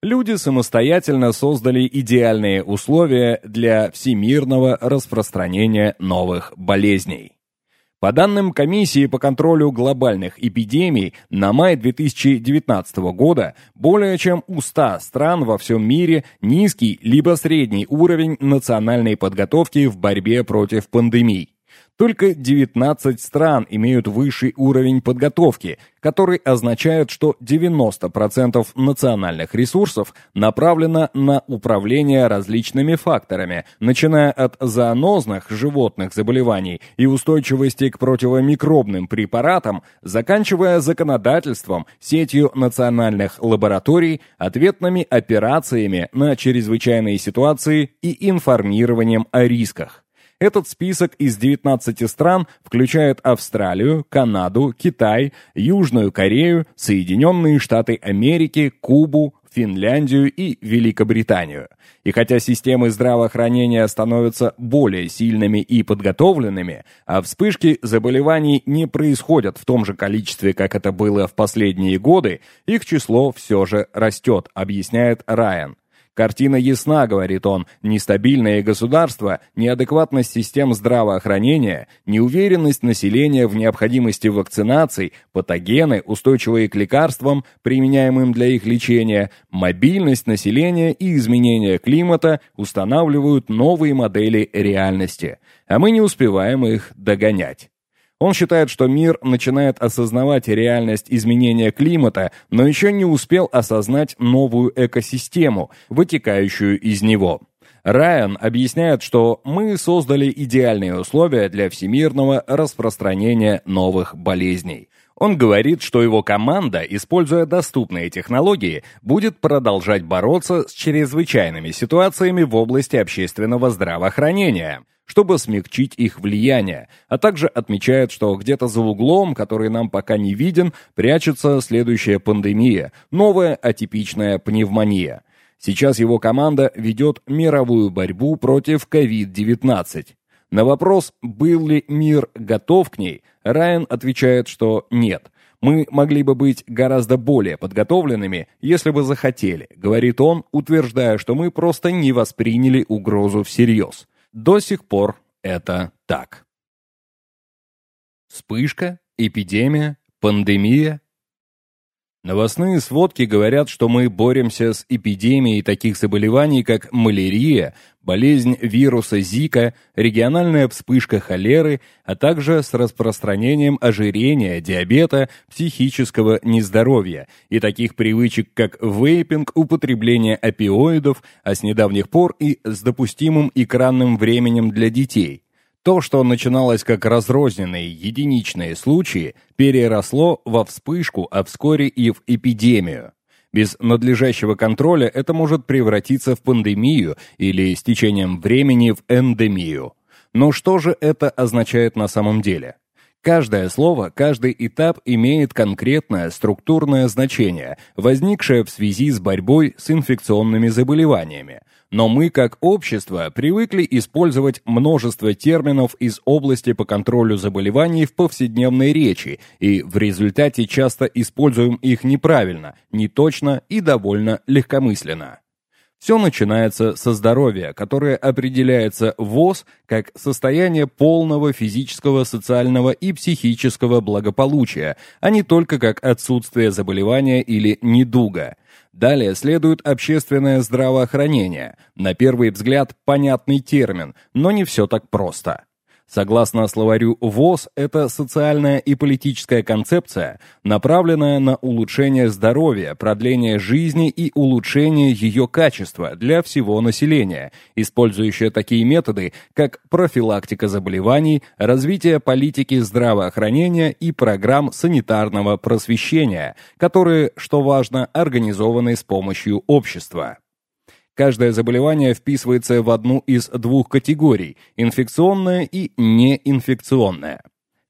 [SPEAKER 1] Люди самостоятельно создали идеальные условия для всемирного распространения новых болезней. По данным Комиссии по контролю глобальных эпидемий, на май 2019 года более чем у 100 стран во всем мире низкий либо средний уровень национальной подготовки в борьбе против пандемий. Только 19 стран имеют высший уровень подготовки, который означает, что 90% национальных ресурсов направлено на управление различными факторами, начиная от зоонозных животных заболеваний и устойчивости к противомикробным препаратам, заканчивая законодательством, сетью национальных лабораторий, ответными операциями на чрезвычайные ситуации и информированием о рисках. Этот список из 19 стран включает Австралию, Канаду, Китай, Южную Корею, Соединенные Штаты Америки, Кубу, Финляндию и Великобританию. И хотя системы здравоохранения становятся более сильными и подготовленными, а вспышки заболеваний не происходят в том же количестве, как это было в последние годы, их число все же растет, объясняет Райан. Картина ясна, говорит он, нестабильное государство, неадекватность систем здравоохранения, неуверенность населения в необходимости вакцинаций, патогены, устойчивые к лекарствам, применяемым для их лечения, мобильность населения и изменение климата устанавливают новые модели реальности, а мы не успеваем их догонять. Он считает, что мир начинает осознавать реальность изменения климата, но еще не успел осознать новую экосистему, вытекающую из него. Райан объясняет, что мы создали идеальные условия для всемирного распространения новых болезней. Он говорит, что его команда, используя доступные технологии, будет продолжать бороться с чрезвычайными ситуациями в области общественного здравоохранения – чтобы смягчить их влияние, а также отмечает, что где-то за углом, который нам пока не виден, прячется следующая пандемия, новая атипичная пневмония. Сейчас его команда ведет мировую борьбу против COVID-19. На вопрос, был ли мир готов к ней, Райан отвечает, что нет. Мы могли бы быть гораздо более подготовленными, если бы захотели, говорит он, утверждая, что мы просто не восприняли угрозу всерьез. До сих пор это так. Вспышка, эпидемия, пандемия. Новостные сводки говорят, что мы боремся с эпидемией таких заболеваний, как малярия, болезнь вируса Зика, региональная вспышка холеры, а также с распространением ожирения, диабета, психического нездоровья и таких привычек, как вейпинг, употребление опиоидов, а с недавних пор и с допустимым экранным временем для детей. То, что начиналось как разрозненные единичные случаи, переросло во вспышку, а вскоре и в эпидемию. Без надлежащего контроля это может превратиться в пандемию или с течением времени в эндемию. Но что же это означает на самом деле? Каждое слово, каждый этап имеет конкретное структурное значение, возникшее в связи с борьбой с инфекционными заболеваниями. Но мы, как общество, привыкли использовать множество терминов из области по контролю заболеваний в повседневной речи, и в результате часто используем их неправильно, неточно и довольно легкомысленно. Все начинается со здоровья, которое определяется ВОЗ как состояние полного физического, социального и психического благополучия, а не только как отсутствие заболевания или недуга. Далее следует общественное здравоохранение. На первый взгляд понятный термин, но не все так просто. Согласно словарю ВОЗ, это социальная и политическая концепция, направленная на улучшение здоровья, продление жизни и улучшение ее качества для всего населения, использующая такие методы, как профилактика заболеваний, развитие политики здравоохранения и программ санитарного просвещения, которые, что важно, организованы с помощью общества. Каждое заболевание вписывается в одну из двух категорий – инфекционное и неинфекционное.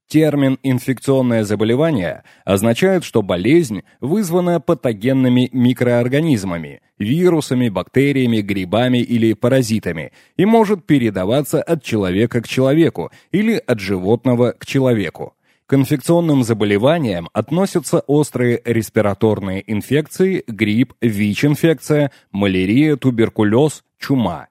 [SPEAKER 1] Термин «инфекционное заболевание» означает, что болезнь вызвана патогенными микроорганизмами, вирусами, бактериями, грибами или паразитами и может передаваться от человека к человеку или от животного к человеку. К инфекционным заболеваниям относятся острые респираторные инфекции, грипп, ВИЧ-инфекция, малярия, туберкулез, чума.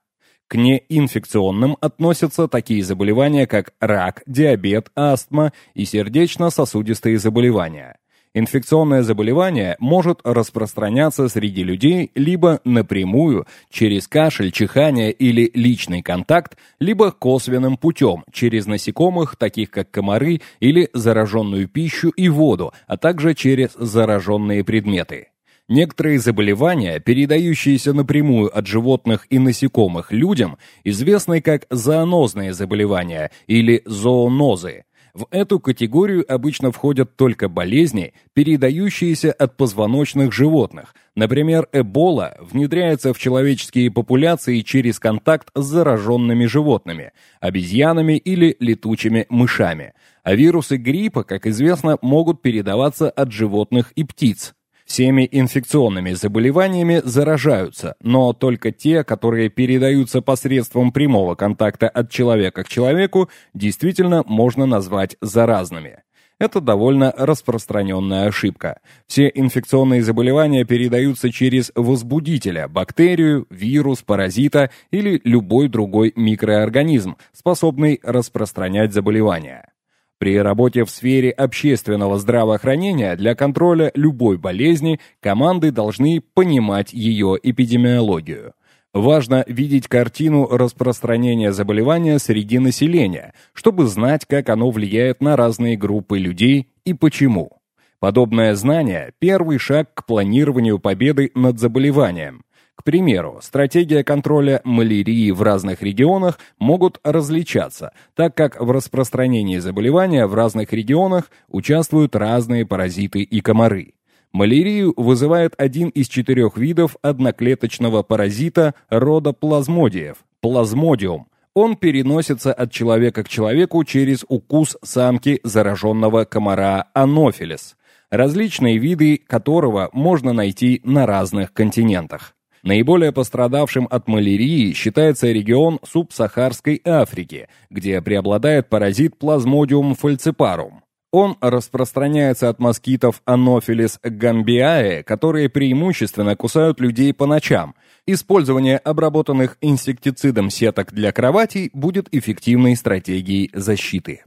[SPEAKER 1] К неинфекционным относятся такие заболевания, как рак, диабет, астма и сердечно-сосудистые заболевания. Инфекционное заболевание может распространяться среди людей либо напрямую, через кашель, чихание или личный контакт, либо косвенным путем, через насекомых, таких как комары, или зараженную пищу и воду, а также через зараженные предметы. Некоторые заболевания, передающиеся напрямую от животных и насекомых людям, известны как зоонозные заболевания или зоонозы. В эту категорию обычно входят только болезни, передающиеся от позвоночных животных. Например, Эбола внедряется в человеческие популяции через контакт с зараженными животными, обезьянами или летучими мышами. А вирусы гриппа, как известно, могут передаваться от животных и птиц. Всеми инфекционными заболеваниями заражаются, но только те, которые передаются посредством прямого контакта от человека к человеку, действительно можно назвать заразными. Это довольно распространенная ошибка. Все инфекционные заболевания передаются через возбудителя, бактерию, вирус, паразита или любой другой микроорганизм, способный распространять заболевания. При работе в сфере общественного здравоохранения для контроля любой болезни команды должны понимать ее эпидемиологию. Важно видеть картину распространения заболевания среди населения, чтобы знать, как оно влияет на разные группы людей и почему. Подобное знание – первый шаг к планированию победы над заболеванием. К примеру, стратегия контроля малярии в разных регионах могут различаться, так как в распространении заболевания в разных регионах участвуют разные паразиты и комары. Малярию вызывает один из четырех видов одноклеточного паразита рода плазмодиев – плазмодиум. Он переносится от человека к человеку через укус самки зараженного комара анофилис, различные виды которого можно найти на разных континентах. Наиболее пострадавшим от малярии считается регион субсахарской Африки, где преобладает паразит Plasmodium falciparum. Он распространяется от москитов Anopheles gambiae, которые преимущественно кусают людей по ночам. Использование обработанных инсектицидом сеток для кроватей будет эффективной стратегией защиты.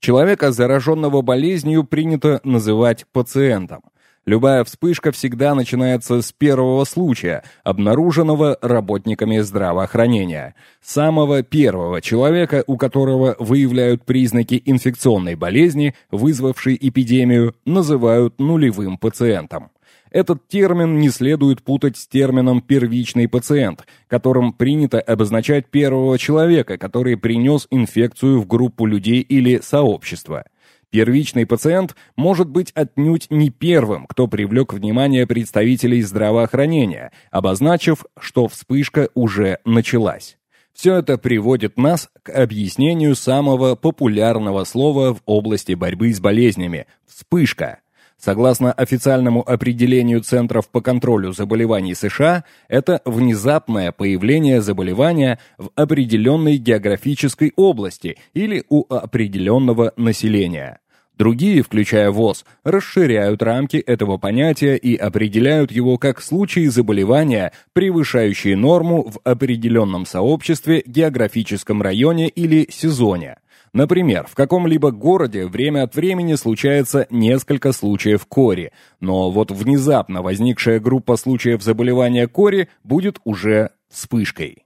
[SPEAKER 1] Человека, зараженного болезнью, принято называть пациентом. Любая вспышка всегда начинается с первого случая, обнаруженного работниками здравоохранения. Самого первого человека, у которого выявляют признаки инфекционной болезни, вызвавшей эпидемию, называют нулевым пациентом. Этот термин не следует путать с термином «первичный пациент», которым принято обозначать первого человека, который принес инфекцию в группу людей или сообщество. Первичный пациент может быть отнюдь не первым, кто привлек внимание представителей здравоохранения, обозначив, что вспышка уже началась. Все это приводит нас к объяснению самого популярного слова в области борьбы с болезнями – вспышка. Согласно официальному определению Центров по контролю заболеваний США, это внезапное появление заболевания в определенной географической области или у определенного населения. Другие, включая ВОЗ, расширяют рамки этого понятия и определяют его как случаи заболевания, превышающие норму в определенном сообществе, географическом районе или сезоне. Например, в каком-либо городе время от времени случается несколько случаев кори, но вот внезапно возникшая группа случаев заболевания кори будет уже вспышкой.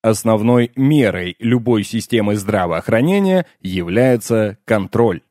[SPEAKER 1] Основной мерой любой системы здравоохранения является контроль.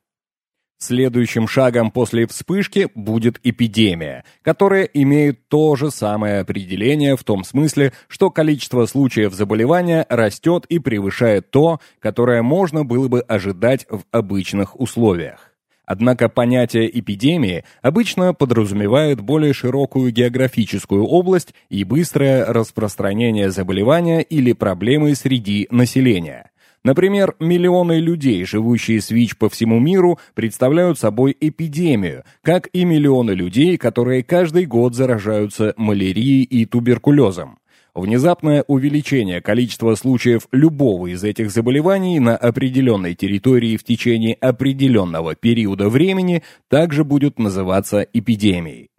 [SPEAKER 1] Следующим шагом после вспышки будет эпидемия, которая имеет то же самое определение в том смысле, что количество случаев заболевания растет и превышает то, которое можно было бы ожидать в обычных условиях. Однако понятие эпидемии обычно подразумевает более широкую географическую область и быстрое распространение заболевания или проблемы среди населения – Например, миллионы людей, живущие с ВИЧ по всему миру, представляют собой эпидемию, как и миллионы людей, которые каждый год заражаются малярией и туберкулезом. Внезапное увеличение количества случаев любого из этих заболеваний на определенной территории в течение определенного периода времени также будет называться эпидемией.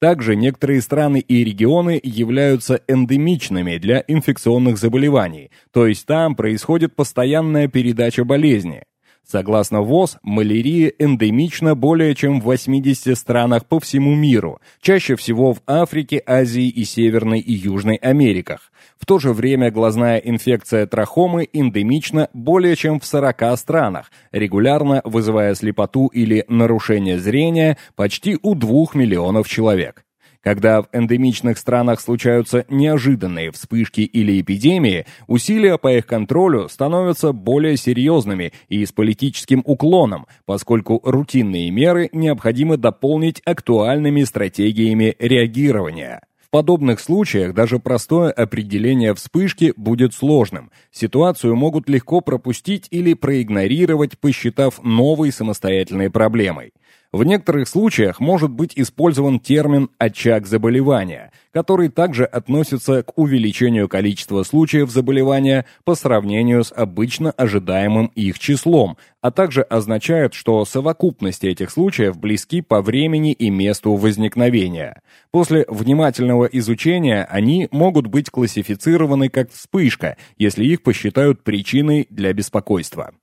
[SPEAKER 1] Также некоторые страны и регионы являются эндемичными для инфекционных заболеваний, то есть там происходит постоянная передача болезни. Согласно ВОЗ, малярия эндемична более чем в 80 странах по всему миру, чаще всего в Африке, Азии и Северной и Южной Америках. В то же время глазная инфекция трахомы эндемична более чем в 40 странах, регулярно вызывая слепоту или нарушение зрения почти у 2 миллионов человек. Когда в эндемичных странах случаются неожиданные вспышки или эпидемии, усилия по их контролю становятся более серьезными и с политическим уклоном, поскольку рутинные меры необходимо дополнить актуальными стратегиями реагирования. В подобных случаях даже простое определение вспышки будет сложным. Ситуацию могут легко пропустить или проигнорировать, посчитав новой самостоятельной проблемой. В некоторых случаях может быть использован термин «очаг заболевания», который также относится к увеличению количества случаев заболевания по сравнению с обычно ожидаемым их числом, а также означает, что совокупность этих случаев близки по времени и месту возникновения. После внимательного изучения они могут быть классифицированы как вспышка, если их посчитают причиной для беспокойства.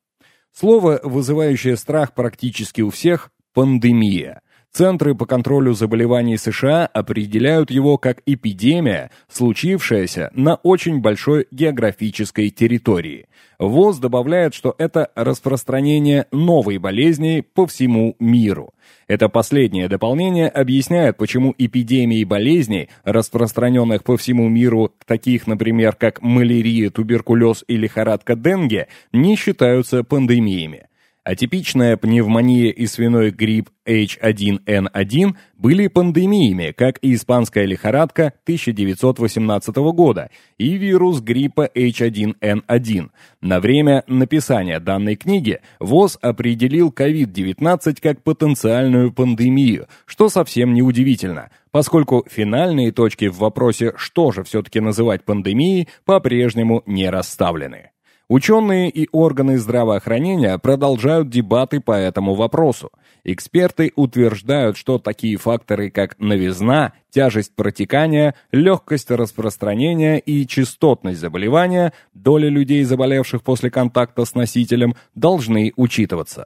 [SPEAKER 1] Слово, вызывающее страх практически у всех, пандемия. Центры по контролю заболеваний США определяют его как эпидемия, случившаяся на очень большой географической территории. ВОЗ добавляет, что это распространение новой болезни по всему миру. Это последнее дополнение объясняет, почему эпидемии болезней, распространенных по всему миру, таких, например, как малярия, туберкулез и лихорадка Денге, не считаются пандемиями. Атипичная пневмония и свиной грипп H1N1 были пандемиями, как и испанская лихорадка 1918 года и вирус гриппа H1N1. На время написания данной книги ВОЗ определил COVID-19 как потенциальную пандемию, что совсем не удивительно, поскольку финальные точки в вопросе, что же все-таки называть пандемией, по-прежнему не расставлены. Ученые и органы здравоохранения продолжают дебаты по этому вопросу. Эксперты утверждают, что такие факторы, как новизна, тяжесть протекания, легкость распространения и частотность заболевания, доля людей, заболевших после контакта с носителем, должны учитываться.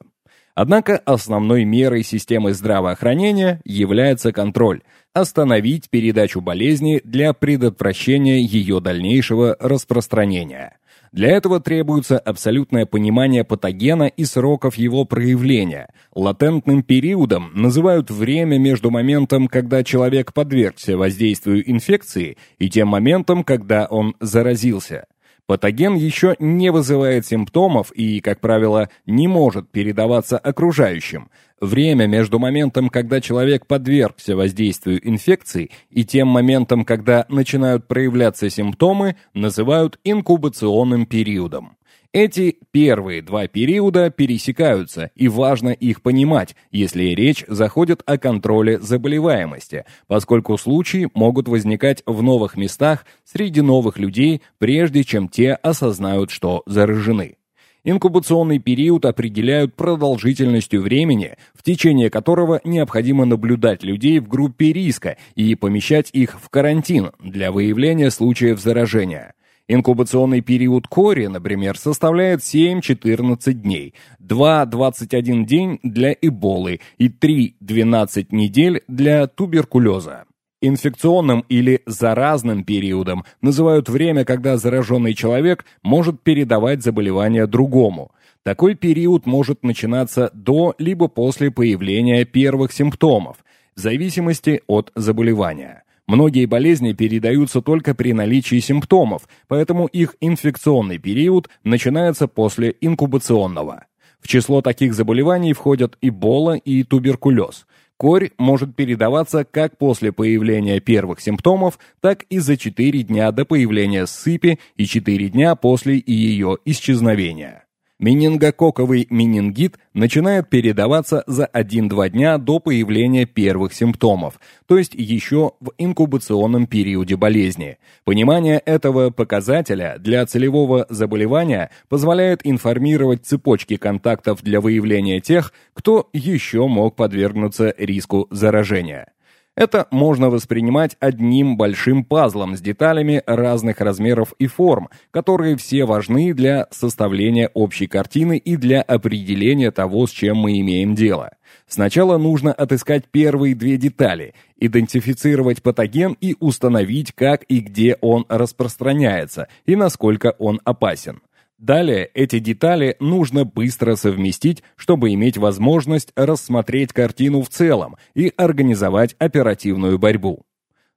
[SPEAKER 1] Однако основной мерой системы здравоохранения является контроль – остановить передачу болезни для предотвращения ее дальнейшего распространения. Для этого требуется абсолютное понимание патогена и сроков его проявления. Латентным периодом называют время между моментом, когда человек подвергся воздействию инфекции, и тем моментом, когда он заразился. Патоген еще не вызывает симптомов и, как правило, не может передаваться окружающим. Время между моментом, когда человек подвергся воздействию инфекции, и тем моментом, когда начинают проявляться симптомы, называют инкубационным периодом. Эти первые два периода пересекаются, и важно их понимать, если речь заходит о контроле заболеваемости, поскольку случаи могут возникать в новых местах среди новых людей, прежде чем те осознают, что заражены. Инкубационный период определяют продолжительностью времени, в течение которого необходимо наблюдать людей в группе риска и помещать их в карантин для выявления случаев заражения. Инкубационный период кори, например, составляет 7-14 дней, 2-21 день для эболы и 3-12 недель для туберкулеза. Инфекционным или заразным периодом называют время, когда зараженный человек может передавать заболевание другому. Такой период может начинаться до либо после появления первых симптомов, в зависимости от заболевания. Многие болезни передаются только при наличии симптомов, поэтому их инфекционный период начинается после инкубационного. В число таких заболеваний входят эбола и туберкулез. Корь может передаваться как после появления первых симптомов, так и за 4 дня до появления сыпи и 4 дня после ее исчезновения. Менингококковый менингит начинает передаваться за 1-2 дня до появления первых симптомов, то есть еще в инкубационном периоде болезни. Понимание этого показателя для целевого заболевания позволяет информировать цепочки контактов для выявления тех, кто еще мог подвергнуться риску заражения. Это можно воспринимать одним большим пазлом с деталями разных размеров и форм, которые все важны для составления общей картины и для определения того, с чем мы имеем дело. Сначала нужно отыскать первые две детали, идентифицировать патоген и установить, как и где он распространяется и насколько он опасен. Далее эти детали нужно быстро совместить, чтобы иметь возможность рассмотреть картину в целом и организовать оперативную борьбу.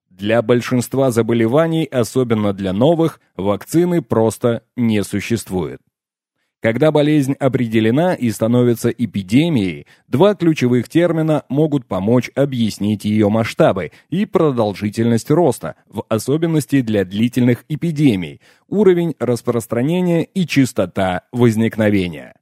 [SPEAKER 1] Для большинства заболеваний, особенно для новых, вакцины просто не существует. Когда болезнь определена и становится эпидемией, два ключевых термина могут помочь объяснить ее масштабы и продолжительность роста, в особенности для длительных эпидемий, уровень распространения и частота возникновения.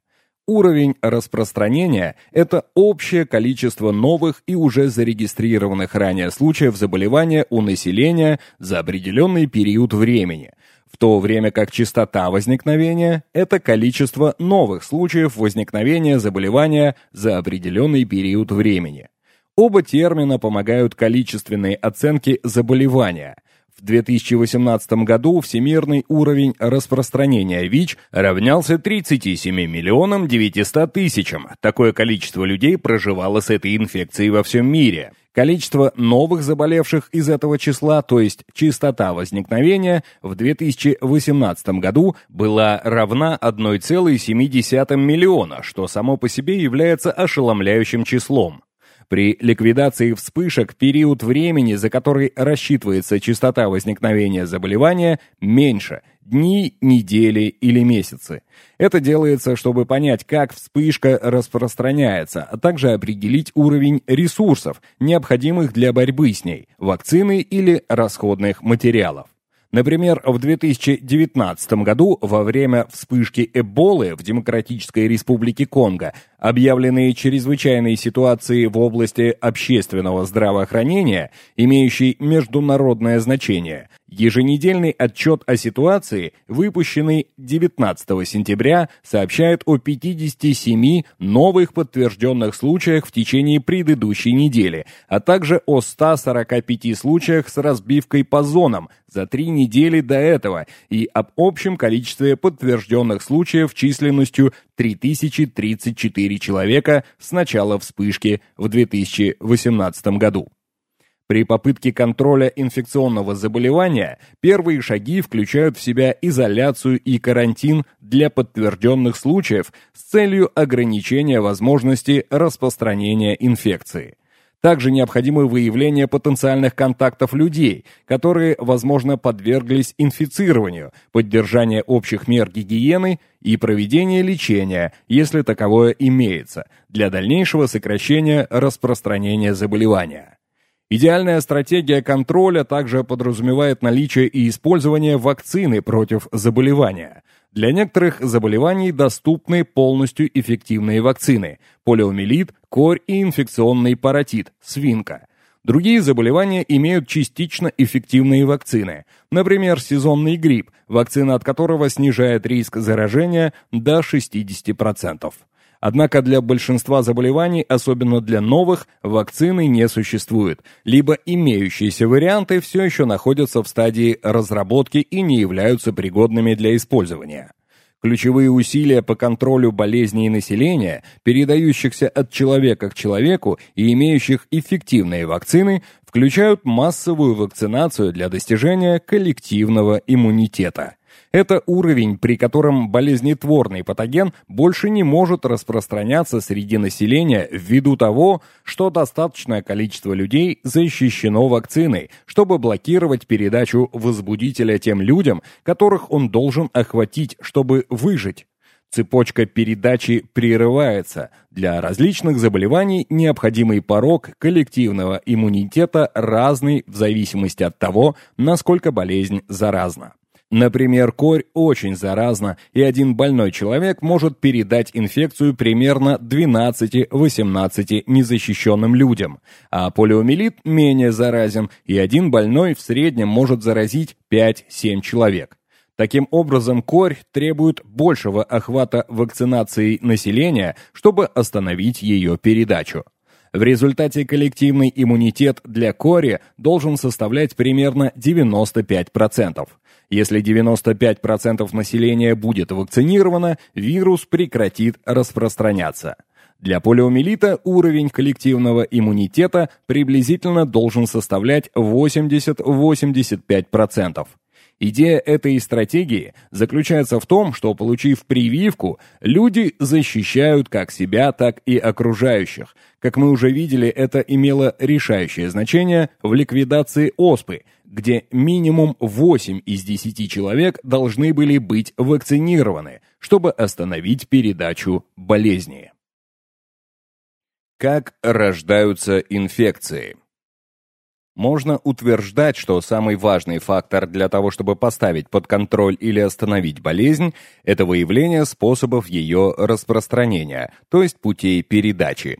[SPEAKER 1] Уровень распространения – это общее количество новых и уже зарегистрированных ранее случаев заболевания у населения за определенный период времени – в то время как частота возникновения – это количество новых случаев возникновения заболевания за определенный период времени. Оба термина помогают количественной оценке заболевания. В 2018 году всемирный уровень распространения ВИЧ равнялся 37 миллионам 900 тысячам. Такое количество людей проживало с этой инфекцией во всем мире. Количество новых заболевших из этого числа, то есть частота возникновения, в 2018 году была равна 1,7 миллиона, что само по себе является ошеломляющим числом. При ликвидации вспышек период времени, за который рассчитывается частота возникновения заболевания, меньше – дни, недели или месяцы. Это делается, чтобы понять, как вспышка распространяется, а также определить уровень ресурсов, необходимых для борьбы с ней, вакцины или расходных материалов. Например, в 2019 году во время вспышки Эболы в Демократической Республике Конго объявленные чрезвычайные ситуации в области общественного здравоохранения, имеющие международное значение, Еженедельный отчет о ситуации, выпущенный 19 сентября, сообщает о 57 новых подтвержденных случаях в течение предыдущей недели, а также о 145 случаях с разбивкой по зонам за три недели до этого и об общем количестве подтвержденных случаев численностью 3034 человека с начала вспышки в 2018 году. При попытке контроля инфекционного заболевания первые шаги включают в себя изоляцию и карантин для подтвержденных случаев с целью ограничения возможности распространения инфекции. Также необходимо выявление потенциальных контактов людей, которые, возможно, подверглись инфицированию, поддержание общих мер гигиены и проведение лечения, если таковое имеется, для дальнейшего сокращения распространения заболевания. Идеальная стратегия контроля также подразумевает наличие и использование вакцины против заболевания. Для некоторых заболеваний доступны полностью эффективные вакцины – полиомиелит, корь и инфекционный паротит – свинка. Другие заболевания имеют частично эффективные вакцины, например, сезонный грипп, вакцина от которого снижает риск заражения до 60%. Однако для большинства заболеваний, особенно для новых, вакцины не существует, либо имеющиеся варианты все еще находятся в стадии разработки и не являются пригодными для использования. Ключевые усилия по контролю болезней населения, передающихся от человека к человеку и имеющих эффективные вакцины, включают массовую вакцинацию для достижения коллективного иммунитета. Это уровень, при котором болезнетворный патоген больше не может распространяться среди населения ввиду того, что достаточное количество людей защищено вакциной, чтобы блокировать передачу возбудителя тем людям, которых он должен охватить, чтобы выжить. Цепочка передачи прерывается. Для различных заболеваний необходимый порог коллективного иммунитета разный в зависимости от того, насколько болезнь заразна. Например, корь очень заразна, и один больной человек может передать инфекцию примерно 12-18 незащищенным людям, а полиомиелит менее заразен, и один больной в среднем может заразить 5-7 человек. Таким образом, корь требует большего охвата вакцинации населения, чтобы остановить ее передачу. В результате коллективный иммунитет для кори должен составлять примерно 95%. Если 95% населения будет вакцинировано, вирус прекратит распространяться. Для полиомиелита уровень коллективного иммунитета приблизительно должен составлять 80-85%. Идея этой стратегии заключается в том, что, получив прививку, люди защищают как себя, так и окружающих. Как мы уже видели, это имело решающее значение в ликвидации оспы, где минимум 8 из 10 человек должны были быть вакцинированы, чтобы остановить передачу болезни. Как рождаются инфекции? Можно утверждать, что самый важный фактор для того, чтобы поставить под контроль или остановить болезнь, это выявление способов ее распространения, то есть путей передачи.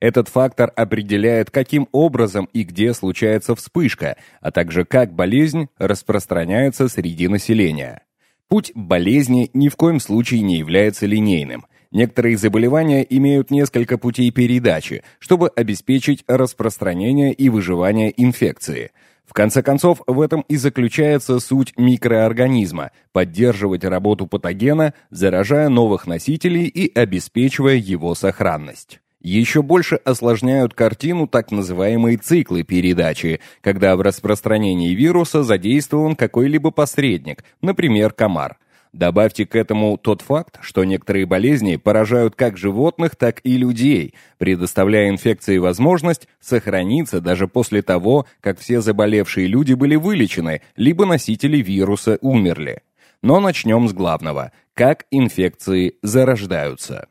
[SPEAKER 1] Этот фактор определяет, каким образом и где случается вспышка, а также как болезнь распространяется среди населения. Путь болезни ни в коем случае не является линейным – Некоторые заболевания имеют несколько путей передачи, чтобы обеспечить распространение и выживание инфекции. В конце концов, в этом и заключается суть микроорганизма – поддерживать работу патогена, заражая новых носителей и обеспечивая его сохранность. Еще больше осложняют картину так называемые циклы передачи, когда в распространении вируса задействован какой-либо посредник, например, комар – Добавьте к этому тот факт, что некоторые болезни поражают как животных, так и людей, предоставляя инфекции возможность сохраниться даже после того, как все заболевшие люди были вылечены, либо носители вируса умерли. Но начнем с главного – как инфекции зарождаются.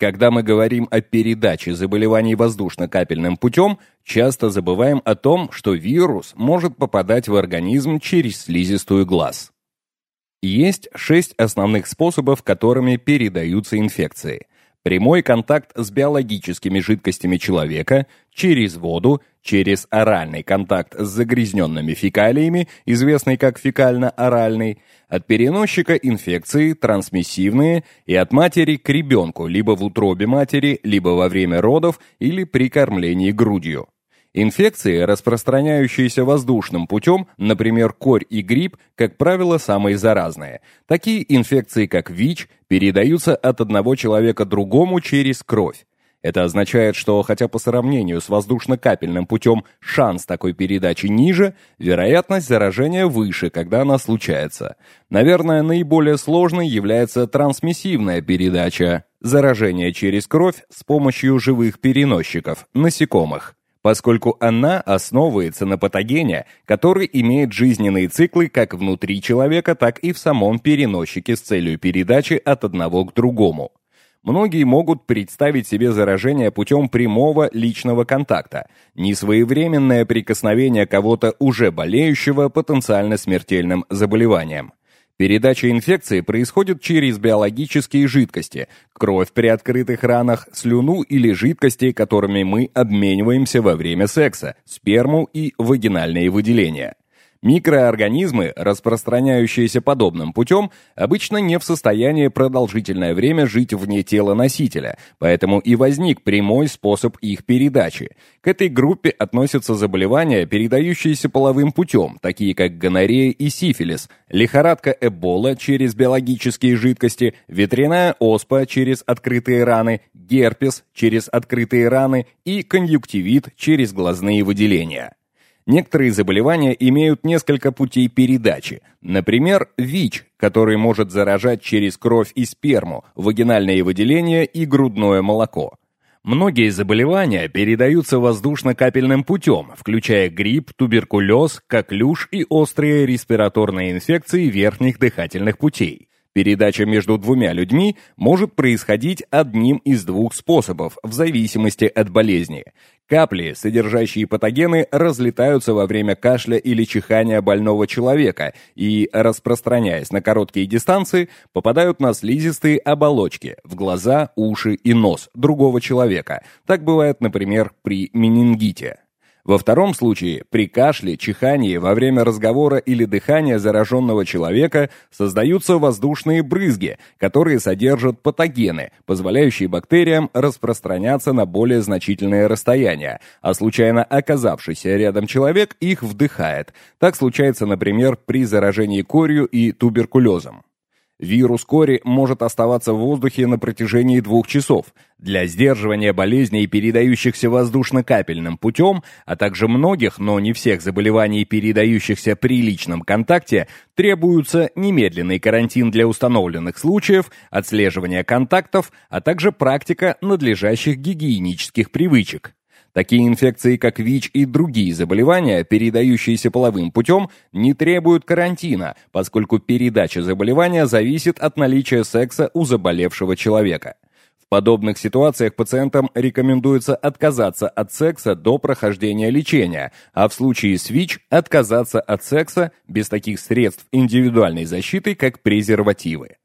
[SPEAKER 1] Когда мы говорим о передаче заболеваний воздушно-капельным путем, часто забываем о том, что вирус может попадать в организм через слизистую глаз. Есть шесть основных способов, которыми передаются инфекции. Прямой контакт с биологическими жидкостями человека, через воду, через оральный контакт с загрязненными фекалиями, известный как фекально-оральный, от переносчика инфекции, трансмиссивные, и от матери к ребенку, либо в утробе матери, либо во время родов или при кормлении грудью. Инфекции, распространяющиеся воздушным путем, например, корь и грипп, как правило, самые заразные. Такие инфекции, как ВИЧ, передаются от одного человека другому через кровь. Это означает, что хотя по сравнению с воздушно-капельным путем шанс такой передачи ниже, вероятность заражения выше, когда она случается. Наверное, наиболее сложной является трансмиссивная передача, заражение через кровь с помощью живых переносчиков, насекомых поскольку она основывается на патогене, который имеет жизненные циклы как внутри человека, так и в самом переносчике с целью передачи от одного к другому. Многие могут представить себе заражение путем прямого личного контакта, несвоевременное прикосновение кого-то уже болеющего потенциально смертельным заболеванием. Передача инфекции происходит через биологические жидкости, кровь при открытых ранах, слюну или жидкости, которыми мы обмениваемся во время секса, сперму и вагинальные выделения. Микроорганизмы, распространяющиеся подобным путем, обычно не в состоянии продолжительное время жить вне тела носителя, поэтому и возник прямой способ их передачи. К этой группе относятся заболевания, передающиеся половым путем, такие как гонорея и сифилис, лихорадка Эбола через биологические жидкости, ветряная оспа через открытые раны, герпес через открытые раны и конъюнктивит через глазные выделения. Некоторые заболевания имеют несколько путей передачи. Например, ВИЧ, который может заражать через кровь и сперму, вагинальные выделения и грудное молоко. Многие заболевания передаются воздушно-капельным путем, включая грипп, туберкулез, коклюш и острые респираторные инфекции верхних дыхательных путей. Передача между двумя людьми может происходить одним из двух способов, в зависимости от болезни. Капли, содержащие патогены, разлетаются во время кашля или чихания больного человека и, распространяясь на короткие дистанции, попадают на слизистые оболочки, в глаза, уши и нос другого человека. Так бывает, например, при менингите. Во втором случае, при кашле, чихании, во время разговора или дыхания зараженного человека создаются воздушные брызги, которые содержат патогены, позволяющие бактериям распространяться на более значительные расстояния, а случайно оказавшийся рядом человек их вдыхает. Так случается, например, при заражении корью и туберкулезом. Вирус кори может оставаться в воздухе на протяжении двух часов. Для сдерживания болезней, передающихся воздушно-капельным путем, а также многих, но не всех заболеваний, передающихся при личном контакте, требуется немедленный карантин для установленных случаев, отслеживание контактов, а также практика надлежащих гигиенических привычек. Такие инфекции, как ВИЧ и другие заболевания, передающиеся половым путем, не требуют карантина, поскольку передача заболевания зависит от наличия секса у заболевшего человека. В подобных ситуациях пациентам рекомендуется отказаться от секса до прохождения лечения, а в случае с ВИЧ отказаться от секса без таких средств индивидуальной защиты, как презервативы.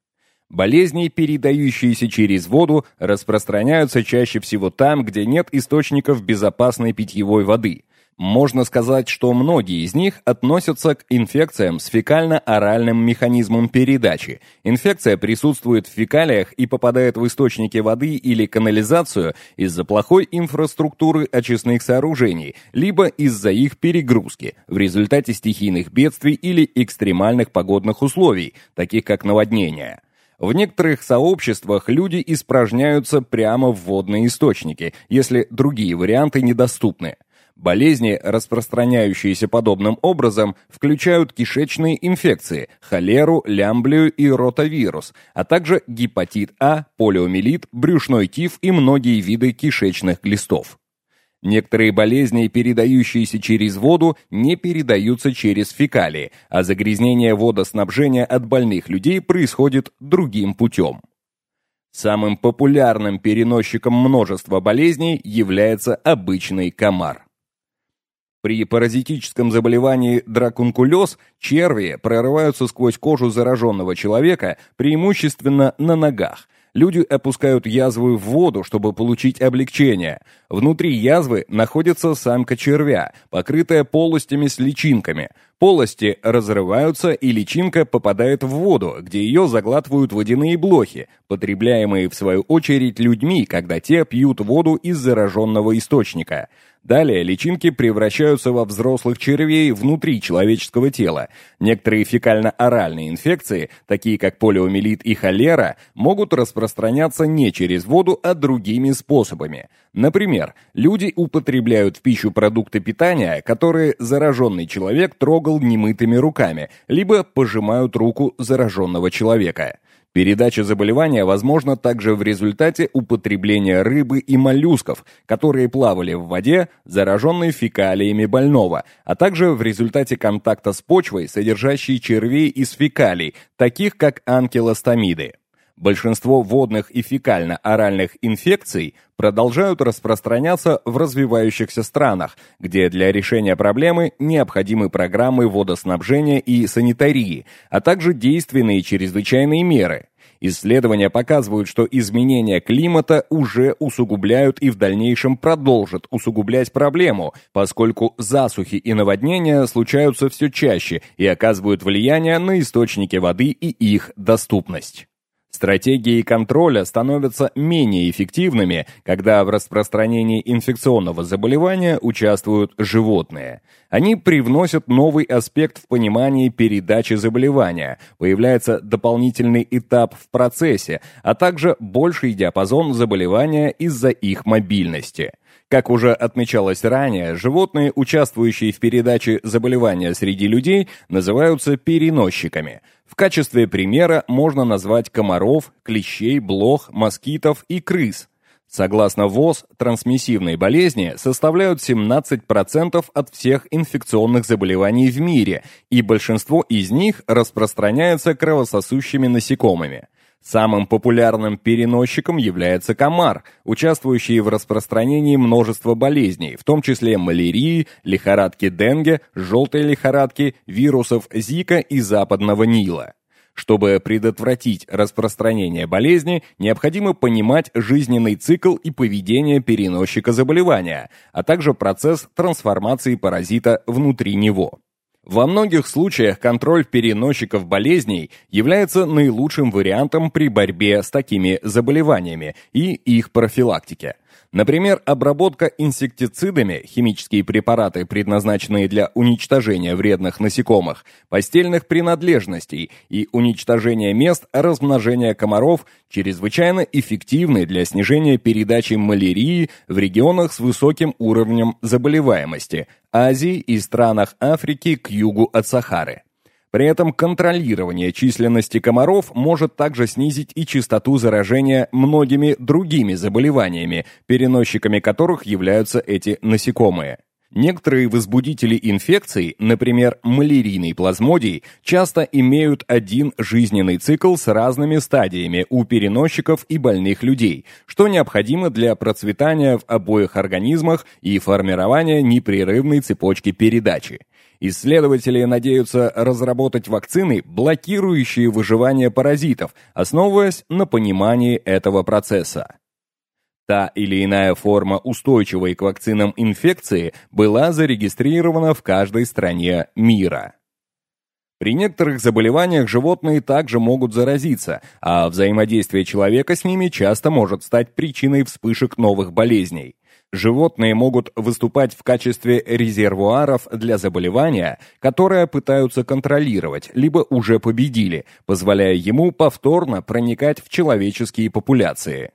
[SPEAKER 1] Болезни, передающиеся через воду, распространяются чаще всего там, где нет источников безопасной питьевой воды. Можно сказать, что многие из них относятся к инфекциям с фекально-оральным механизмом передачи. Инфекция присутствует в фекалиях и попадает в источники воды или канализацию из-за плохой инфраструктуры очистных сооружений, либо из-за их перегрузки в результате стихийных бедствий или экстремальных погодных условий, таких как наводнения. В некоторых сообществах люди испражняются прямо в водные источники, если другие варианты недоступны. Болезни, распространяющиеся подобным образом, включают кишечные инфекции, холеру, лямблию и ротавирус, а также гепатит А, полиомиелит, брюшной тиф и многие виды кишечных глистов. Некоторые болезни, передающиеся через воду, не передаются через фекалии, а загрязнение водоснабжения от больных людей происходит другим путем. Самым популярным переносчиком множества болезней является обычный комар. При паразитическом заболевании дракункулез черви прорываются сквозь кожу зараженного человека преимущественно на ногах, Люди опускают язву в воду, чтобы получить облегчение. Внутри язвы находится самка червя, покрытая полостями с личинками. Полости разрываются, и личинка попадает в воду, где ее заглатывают водяные блохи, потребляемые в свою очередь людьми, когда те пьют воду из зараженного источника. Далее личинки превращаются во взрослых червей внутри человеческого тела. Некоторые фекально-оральные инфекции, такие как полиомиелит и холера, могут распространяться не через воду, а другими способами. Например, люди употребляют в пищу продукты питания, которые зараженный человек трогал немытыми руками, либо пожимают руку зараженного человека. Передача заболевания возможна также в результате употребления рыбы и моллюсков, которые плавали в воде, зараженной фекалиями больного, а также в результате контакта с почвой, содержащей червей из фекалий, таких как анкилостомиды. Большинство водных и фекально-оральных инфекций продолжают распространяться в развивающихся странах, где для решения проблемы необходимы программы водоснабжения и санитарии, а также действенные чрезвычайные меры. Исследования показывают, что изменения климата уже усугубляют и в дальнейшем продолжат усугублять проблему, поскольку засухи и наводнения случаются все чаще и оказывают влияние на источники воды и их доступность. Стратегии контроля становятся менее эффективными, когда в распространении инфекционного заболевания участвуют животные. Они привносят новый аспект в понимании передачи заболевания, появляется дополнительный этап в процессе, а также больший диапазон заболевания из-за их мобильности. Как уже отмечалось ранее, животные, участвующие в передаче заболевания среди людей, называются переносчиками – в качестве примера можно назвать комаров, клещей, блох, москитов и крыс. Согласно ВОЗ, трансмиссивные болезни составляют 17% от всех инфекционных заболеваний в мире, и большинство из них распространяются кровососущими насекомыми. Самым популярным переносчиком является комар, участвующий в распространении множества болезней, в том числе малярии, лихорадки Денге, желтой лихорадки, вирусов Зика и западного Нила. Чтобы предотвратить распространение болезни, необходимо понимать жизненный цикл и поведение переносчика заболевания, а также процесс трансформации паразита внутри него. Во многих случаях контроль переносчиков болезней является наилучшим вариантом при борьбе с такими заболеваниями и их профилактике. Например, обработка инсектицидами, химические препараты, предназначенные для уничтожения вредных насекомых, постельных принадлежностей и уничтожения мест размножения комаров чрезвычайно эффективны для снижения передачи малярии в регионах с высоким уровнем заболеваемости, Азии и странах Африки к югу от Сахары. При этом контролирование численности комаров может также снизить и частоту заражения многими другими заболеваниями, переносчиками которых являются эти насекомые. Некоторые возбудители инфекций, например, малярийный плазмодий, часто имеют один жизненный цикл с разными стадиями у переносчиков и больных людей, что необходимо для процветания в обоих организмах и формирования непрерывной цепочки передачи. Исследователи надеются разработать вакцины, блокирующие выживание паразитов, основываясь на понимании этого процесса. Та или иная форма устойчивой к вакцинам инфекции была зарегистрирована в каждой стране мира. При некоторых заболеваниях животные также могут заразиться, а взаимодействие человека с ними часто может стать причиной вспышек новых болезней. Животные могут выступать в качестве резервуаров для заболевания, которое пытаются контролировать, либо уже победили, позволяя ему повторно проникать в человеческие популяции.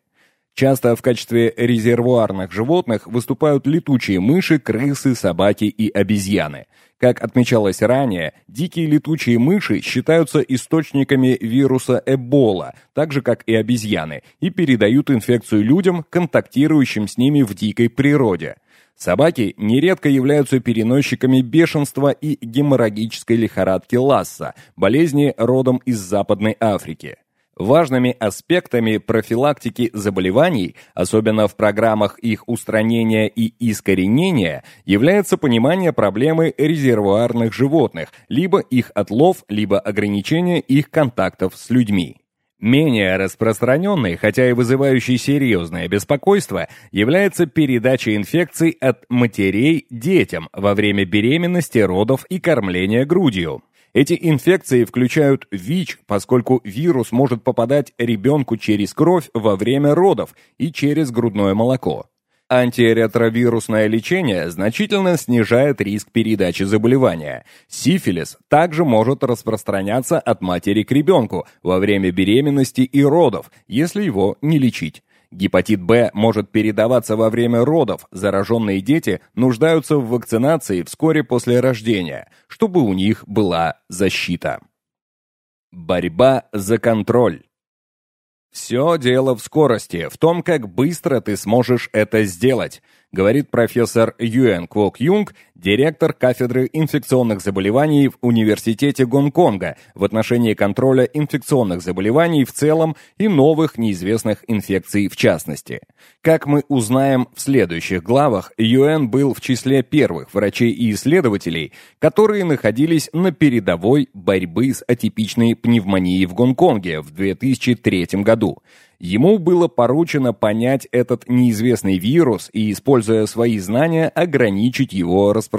[SPEAKER 1] Часто в качестве резервуарных животных выступают летучие мыши, крысы, собаки и обезьяны. Как отмечалось ранее, дикие летучие мыши считаются источниками вируса Эбола, так же как и обезьяны, и передают инфекцию людям, контактирующим с ними в дикой природе. Собаки нередко являются переносчиками бешенства и геморрагической лихорадки Ласса, болезни родом из Западной Африки. Важными аспектами профилактики заболеваний, особенно в программах их устранения и искоренения, является понимание проблемы резервуарных животных, либо их отлов, либо ограничение их контактов с людьми. Менее распространенной, хотя и вызывающей серьезное беспокойство, является передача инфекций от матерей детям во время беременности, родов и кормления грудью. Эти инфекции включают ВИЧ, поскольку вирус может попадать ребенку через кровь во время родов и через грудное молоко. Антиретровирусное лечение значительно снижает риск передачи заболевания. Сифилис также может распространяться от матери к ребенку во время беременности и родов, если его не лечить. Гепатит Б может передаваться во время родов. Зараженные дети нуждаются в вакцинации вскоре после рождения, чтобы у них была защита. Борьба за контроль. Все дело в скорости, в том, как быстро ты сможешь это сделать говорит профессор Юэн Квок Юнг, директор кафедры инфекционных заболеваний в Университете Гонконга в отношении контроля инфекционных заболеваний в целом и новых неизвестных инфекций в частности. Как мы узнаем в следующих главах, Юэн был в числе первых врачей и исследователей, которые находились на передовой борьбы с атипичной пневмонией в Гонконге в 2003 году. Ему было поручено понять этот неизвестный вирус и, используя свои знания, ограничить его распространение.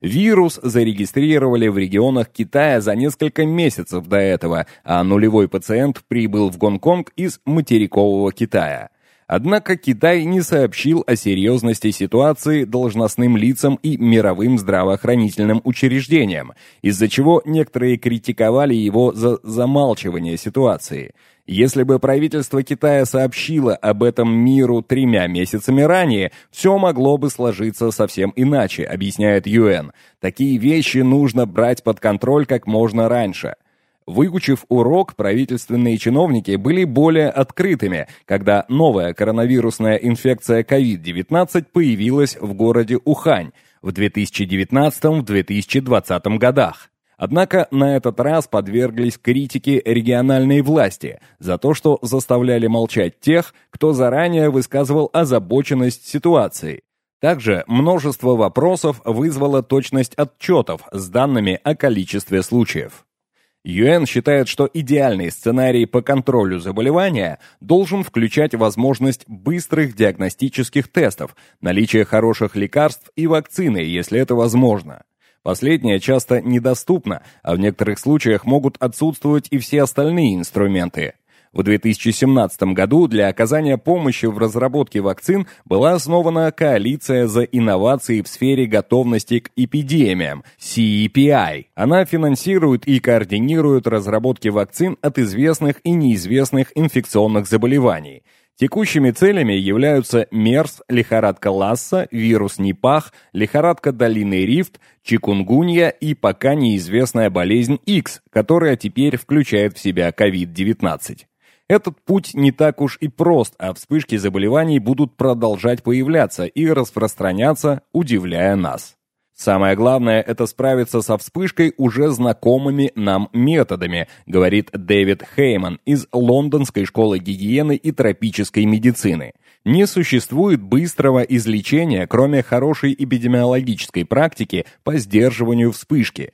[SPEAKER 1] Вирус зарегистрировали в регионах Китая за несколько месяцев до этого, а нулевой пациент прибыл в Гонконг из материкового Китая. Однако Китай не сообщил о серьезности ситуации должностным лицам и мировым здравоохранительным учреждениям, из-за чего некоторые критиковали его за замалчивание ситуации – если бы правительство Китая сообщило об этом миру тремя месяцами ранее, все могло бы сложиться совсем иначе, объясняет ЮН. Такие вещи нужно брать под контроль как можно раньше. Выучив урок, правительственные чиновники были более открытыми, когда новая коронавирусная инфекция COVID-19 появилась в городе Ухань в 2019-2020 годах. Однако на этот раз подверглись критике региональной власти за то, что заставляли молчать тех, кто заранее высказывал озабоченность ситуацией. Также множество вопросов вызвала точность отчетов с данными о количестве случаев. ЮН считает, что идеальный сценарий по контролю заболевания должен включать возможность быстрых диагностических тестов, наличие хороших лекарств и вакцины, если это возможно. Последнее часто недоступно, а в некоторых случаях могут отсутствовать и все остальные инструменты. В 2017 году для оказания помощи в разработке вакцин была основана Коалиция за инновации в сфере готовности к эпидемиям, CEPI. Она финансирует и координирует разработки вакцин от известных и неизвестных инфекционных заболеваний. Текущими целями являются МЕРС, лихорадка Ласса, вирус Нипах, лихорадка долины Рифт, чикунгунья и пока неизвестная болезнь X, которая теперь включает в себя COVID-19. Этот путь не так уж и прост, а вспышки заболеваний будут продолжать появляться и распространяться, удивляя нас. Самое главное – это справиться со вспышкой уже знакомыми нам методами, говорит Дэвид Хейман из Лондонской школы гигиены и тропической медицины. Не существует быстрого излечения, кроме хорошей эпидемиологической практики по сдерживанию вспышки.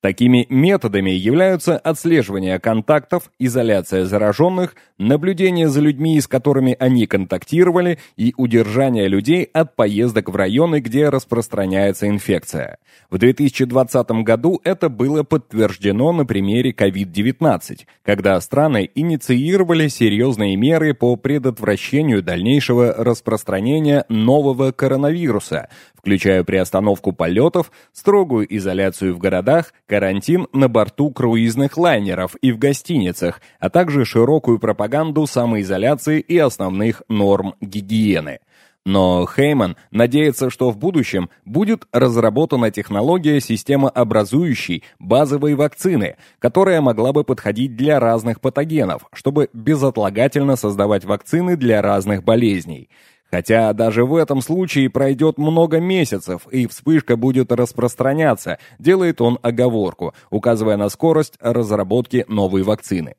[SPEAKER 1] Такими методами являются отслеживание контактов, изоляция зараженных, наблюдение за людьми, с которыми они контактировали, и удержание людей от поездок в районы, где распространяется инфекция. В 2020 году это было подтверждено на примере COVID-19, когда страны инициировали серьезные меры по предотвращению дальнейшего распространения нового коронавируса, включая приостановку полетов, строгую изоляцию в городах, карантин на борту круизных лайнеров и в гостиницах, а также широкую пропаганду самоизоляции и основных норм гигиены. Но Хейман надеется, что в будущем будет разработана технология системообразующей базовой вакцины, которая могла бы подходить для разных патогенов, чтобы безотлагательно создавать вакцины для разных болезней. Хотя даже в этом случае пройдет много месяцев, и вспышка будет распространяться, делает он оговорку, указывая на скорость разработки новой вакцины.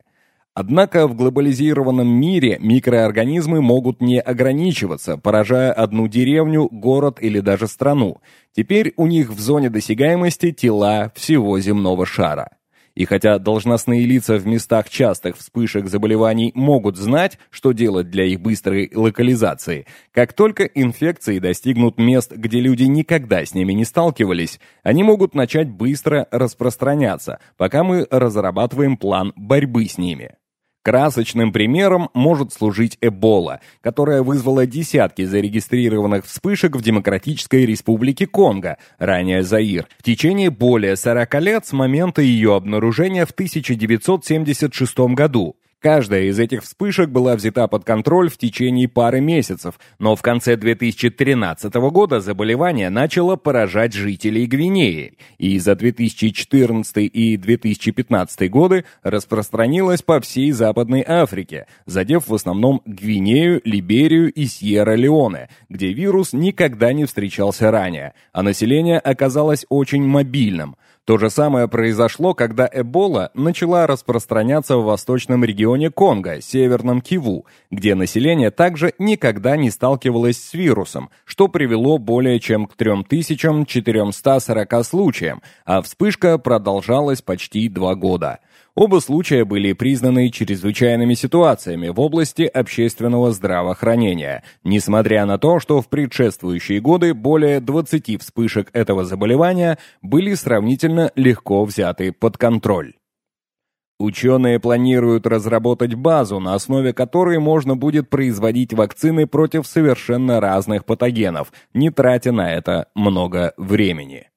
[SPEAKER 1] Однако в глобализированном мире микроорганизмы могут не ограничиваться, поражая одну деревню, город или даже страну. Теперь у них в зоне досягаемости тела всего земного шара. И хотя должностные лица в местах частых вспышек заболеваний могут знать, что делать для их быстрой локализации, как только инфекции достигнут мест, где люди никогда с ними не сталкивались, они могут начать быстро распространяться, пока мы разрабатываем план борьбы с ними. Красочным примером может служить Эбола, которая вызвала десятки зарегистрированных вспышек в Демократической Республике Конго, ранее Заир, в течение более 40 лет с момента ее обнаружения в 1976 году. Каждая из этих вспышек была взята под контроль в течение пары месяцев, но в конце 2013 года заболевание начало поражать жителей Гвинеи, и за 2014 и 2015 годы распространилось по всей Западной Африке, задев в основном Гвинею, Либерию и Сьерра-Леоне, где вирус никогда не встречался ранее, а население оказалось очень мобильным – то же самое произошло, когда Эбола начала распространяться в восточном регионе Конго, северном Киву, где население также никогда не сталкивалось с вирусом, что привело более чем к 3440 случаям, а вспышка продолжалась почти два года. Оба случая были признаны чрезвычайными ситуациями в области общественного здравоохранения, несмотря на то, что в предшествующие годы более 20 вспышек этого заболевания были сравнительно легко взяты под контроль. Ученые планируют разработать базу, на основе которой можно будет производить вакцины против совершенно разных патогенов, не тратя на это много времени.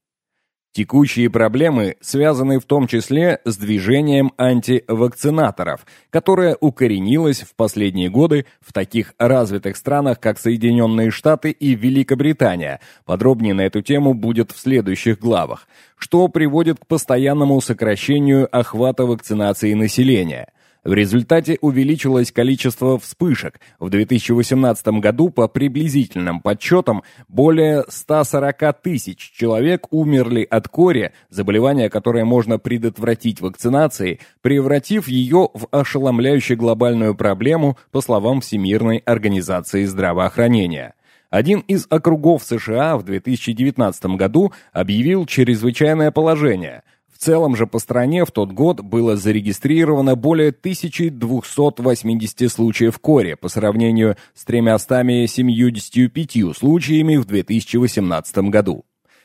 [SPEAKER 1] Текущие проблемы связаны в том числе с движением антивакцинаторов, которое укоренилось в последние годы в таких развитых странах, как Соединенные Штаты и Великобритания. Подробнее на эту тему будет в следующих главах, что приводит к постоянному сокращению охвата вакцинации населения – в результате увеличилось количество вспышек. В 2018 году, по приблизительным подсчетам, более 140 тысяч человек умерли от кори, заболевание, которое можно предотвратить вакцинацией, превратив ее в ошеломляющую глобальную проблему, по словам Всемирной организации здравоохранения. Один из округов США в 2019 году объявил чрезвычайное положение – целом же по стране в тот год было зарегистрировано более 1280 случаев кори по сравнению с 375 случаями в 2018 году.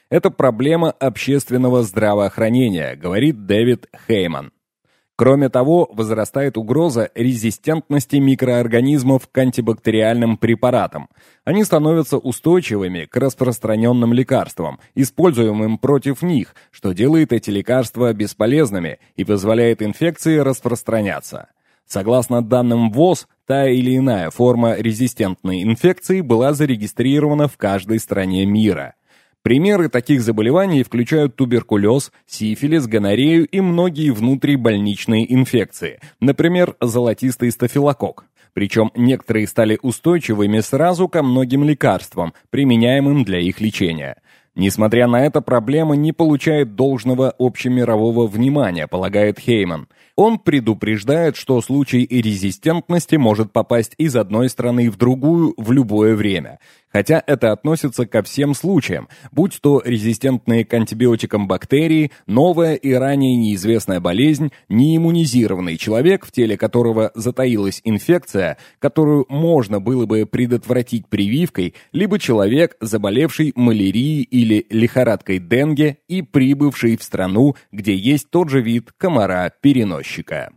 [SPEAKER 1] Это проблема общественного здравоохранения, говорит Дэвид Хейман. Кроме того, возрастает угроза резистентности микроорганизмов к антибактериальным препаратам. Они становятся устойчивыми к распространенным лекарствам, используемым против них, что делает эти лекарства бесполезными и позволяет инфекции распространяться. Согласно данным ВОЗ, та или иная форма резистентной инфекции была зарегистрирована в каждой стране мира. Примеры таких заболеваний включают туберкулез, сифилис, гонорею и многие внутрибольничные инфекции, например, золотистый стафилококк. Причем некоторые стали устойчивыми сразу ко многим лекарствам, применяемым для их лечения. Несмотря на это, проблема не получает должного общемирового внимания, полагает Хейман. Он предупреждает, что случай резистентности может попасть из одной страны в другую в любое время хотя это относится ко всем случаям, будь то резистентные к антибиотикам бактерии, новая и ранее неизвестная болезнь, неиммунизированный человек, в теле которого затаилась инфекция, которую можно было бы предотвратить прививкой, либо человек, заболевший малярией или лихорадкой Денге и прибывший в страну, где есть тот же вид комара-переносчика заказчика.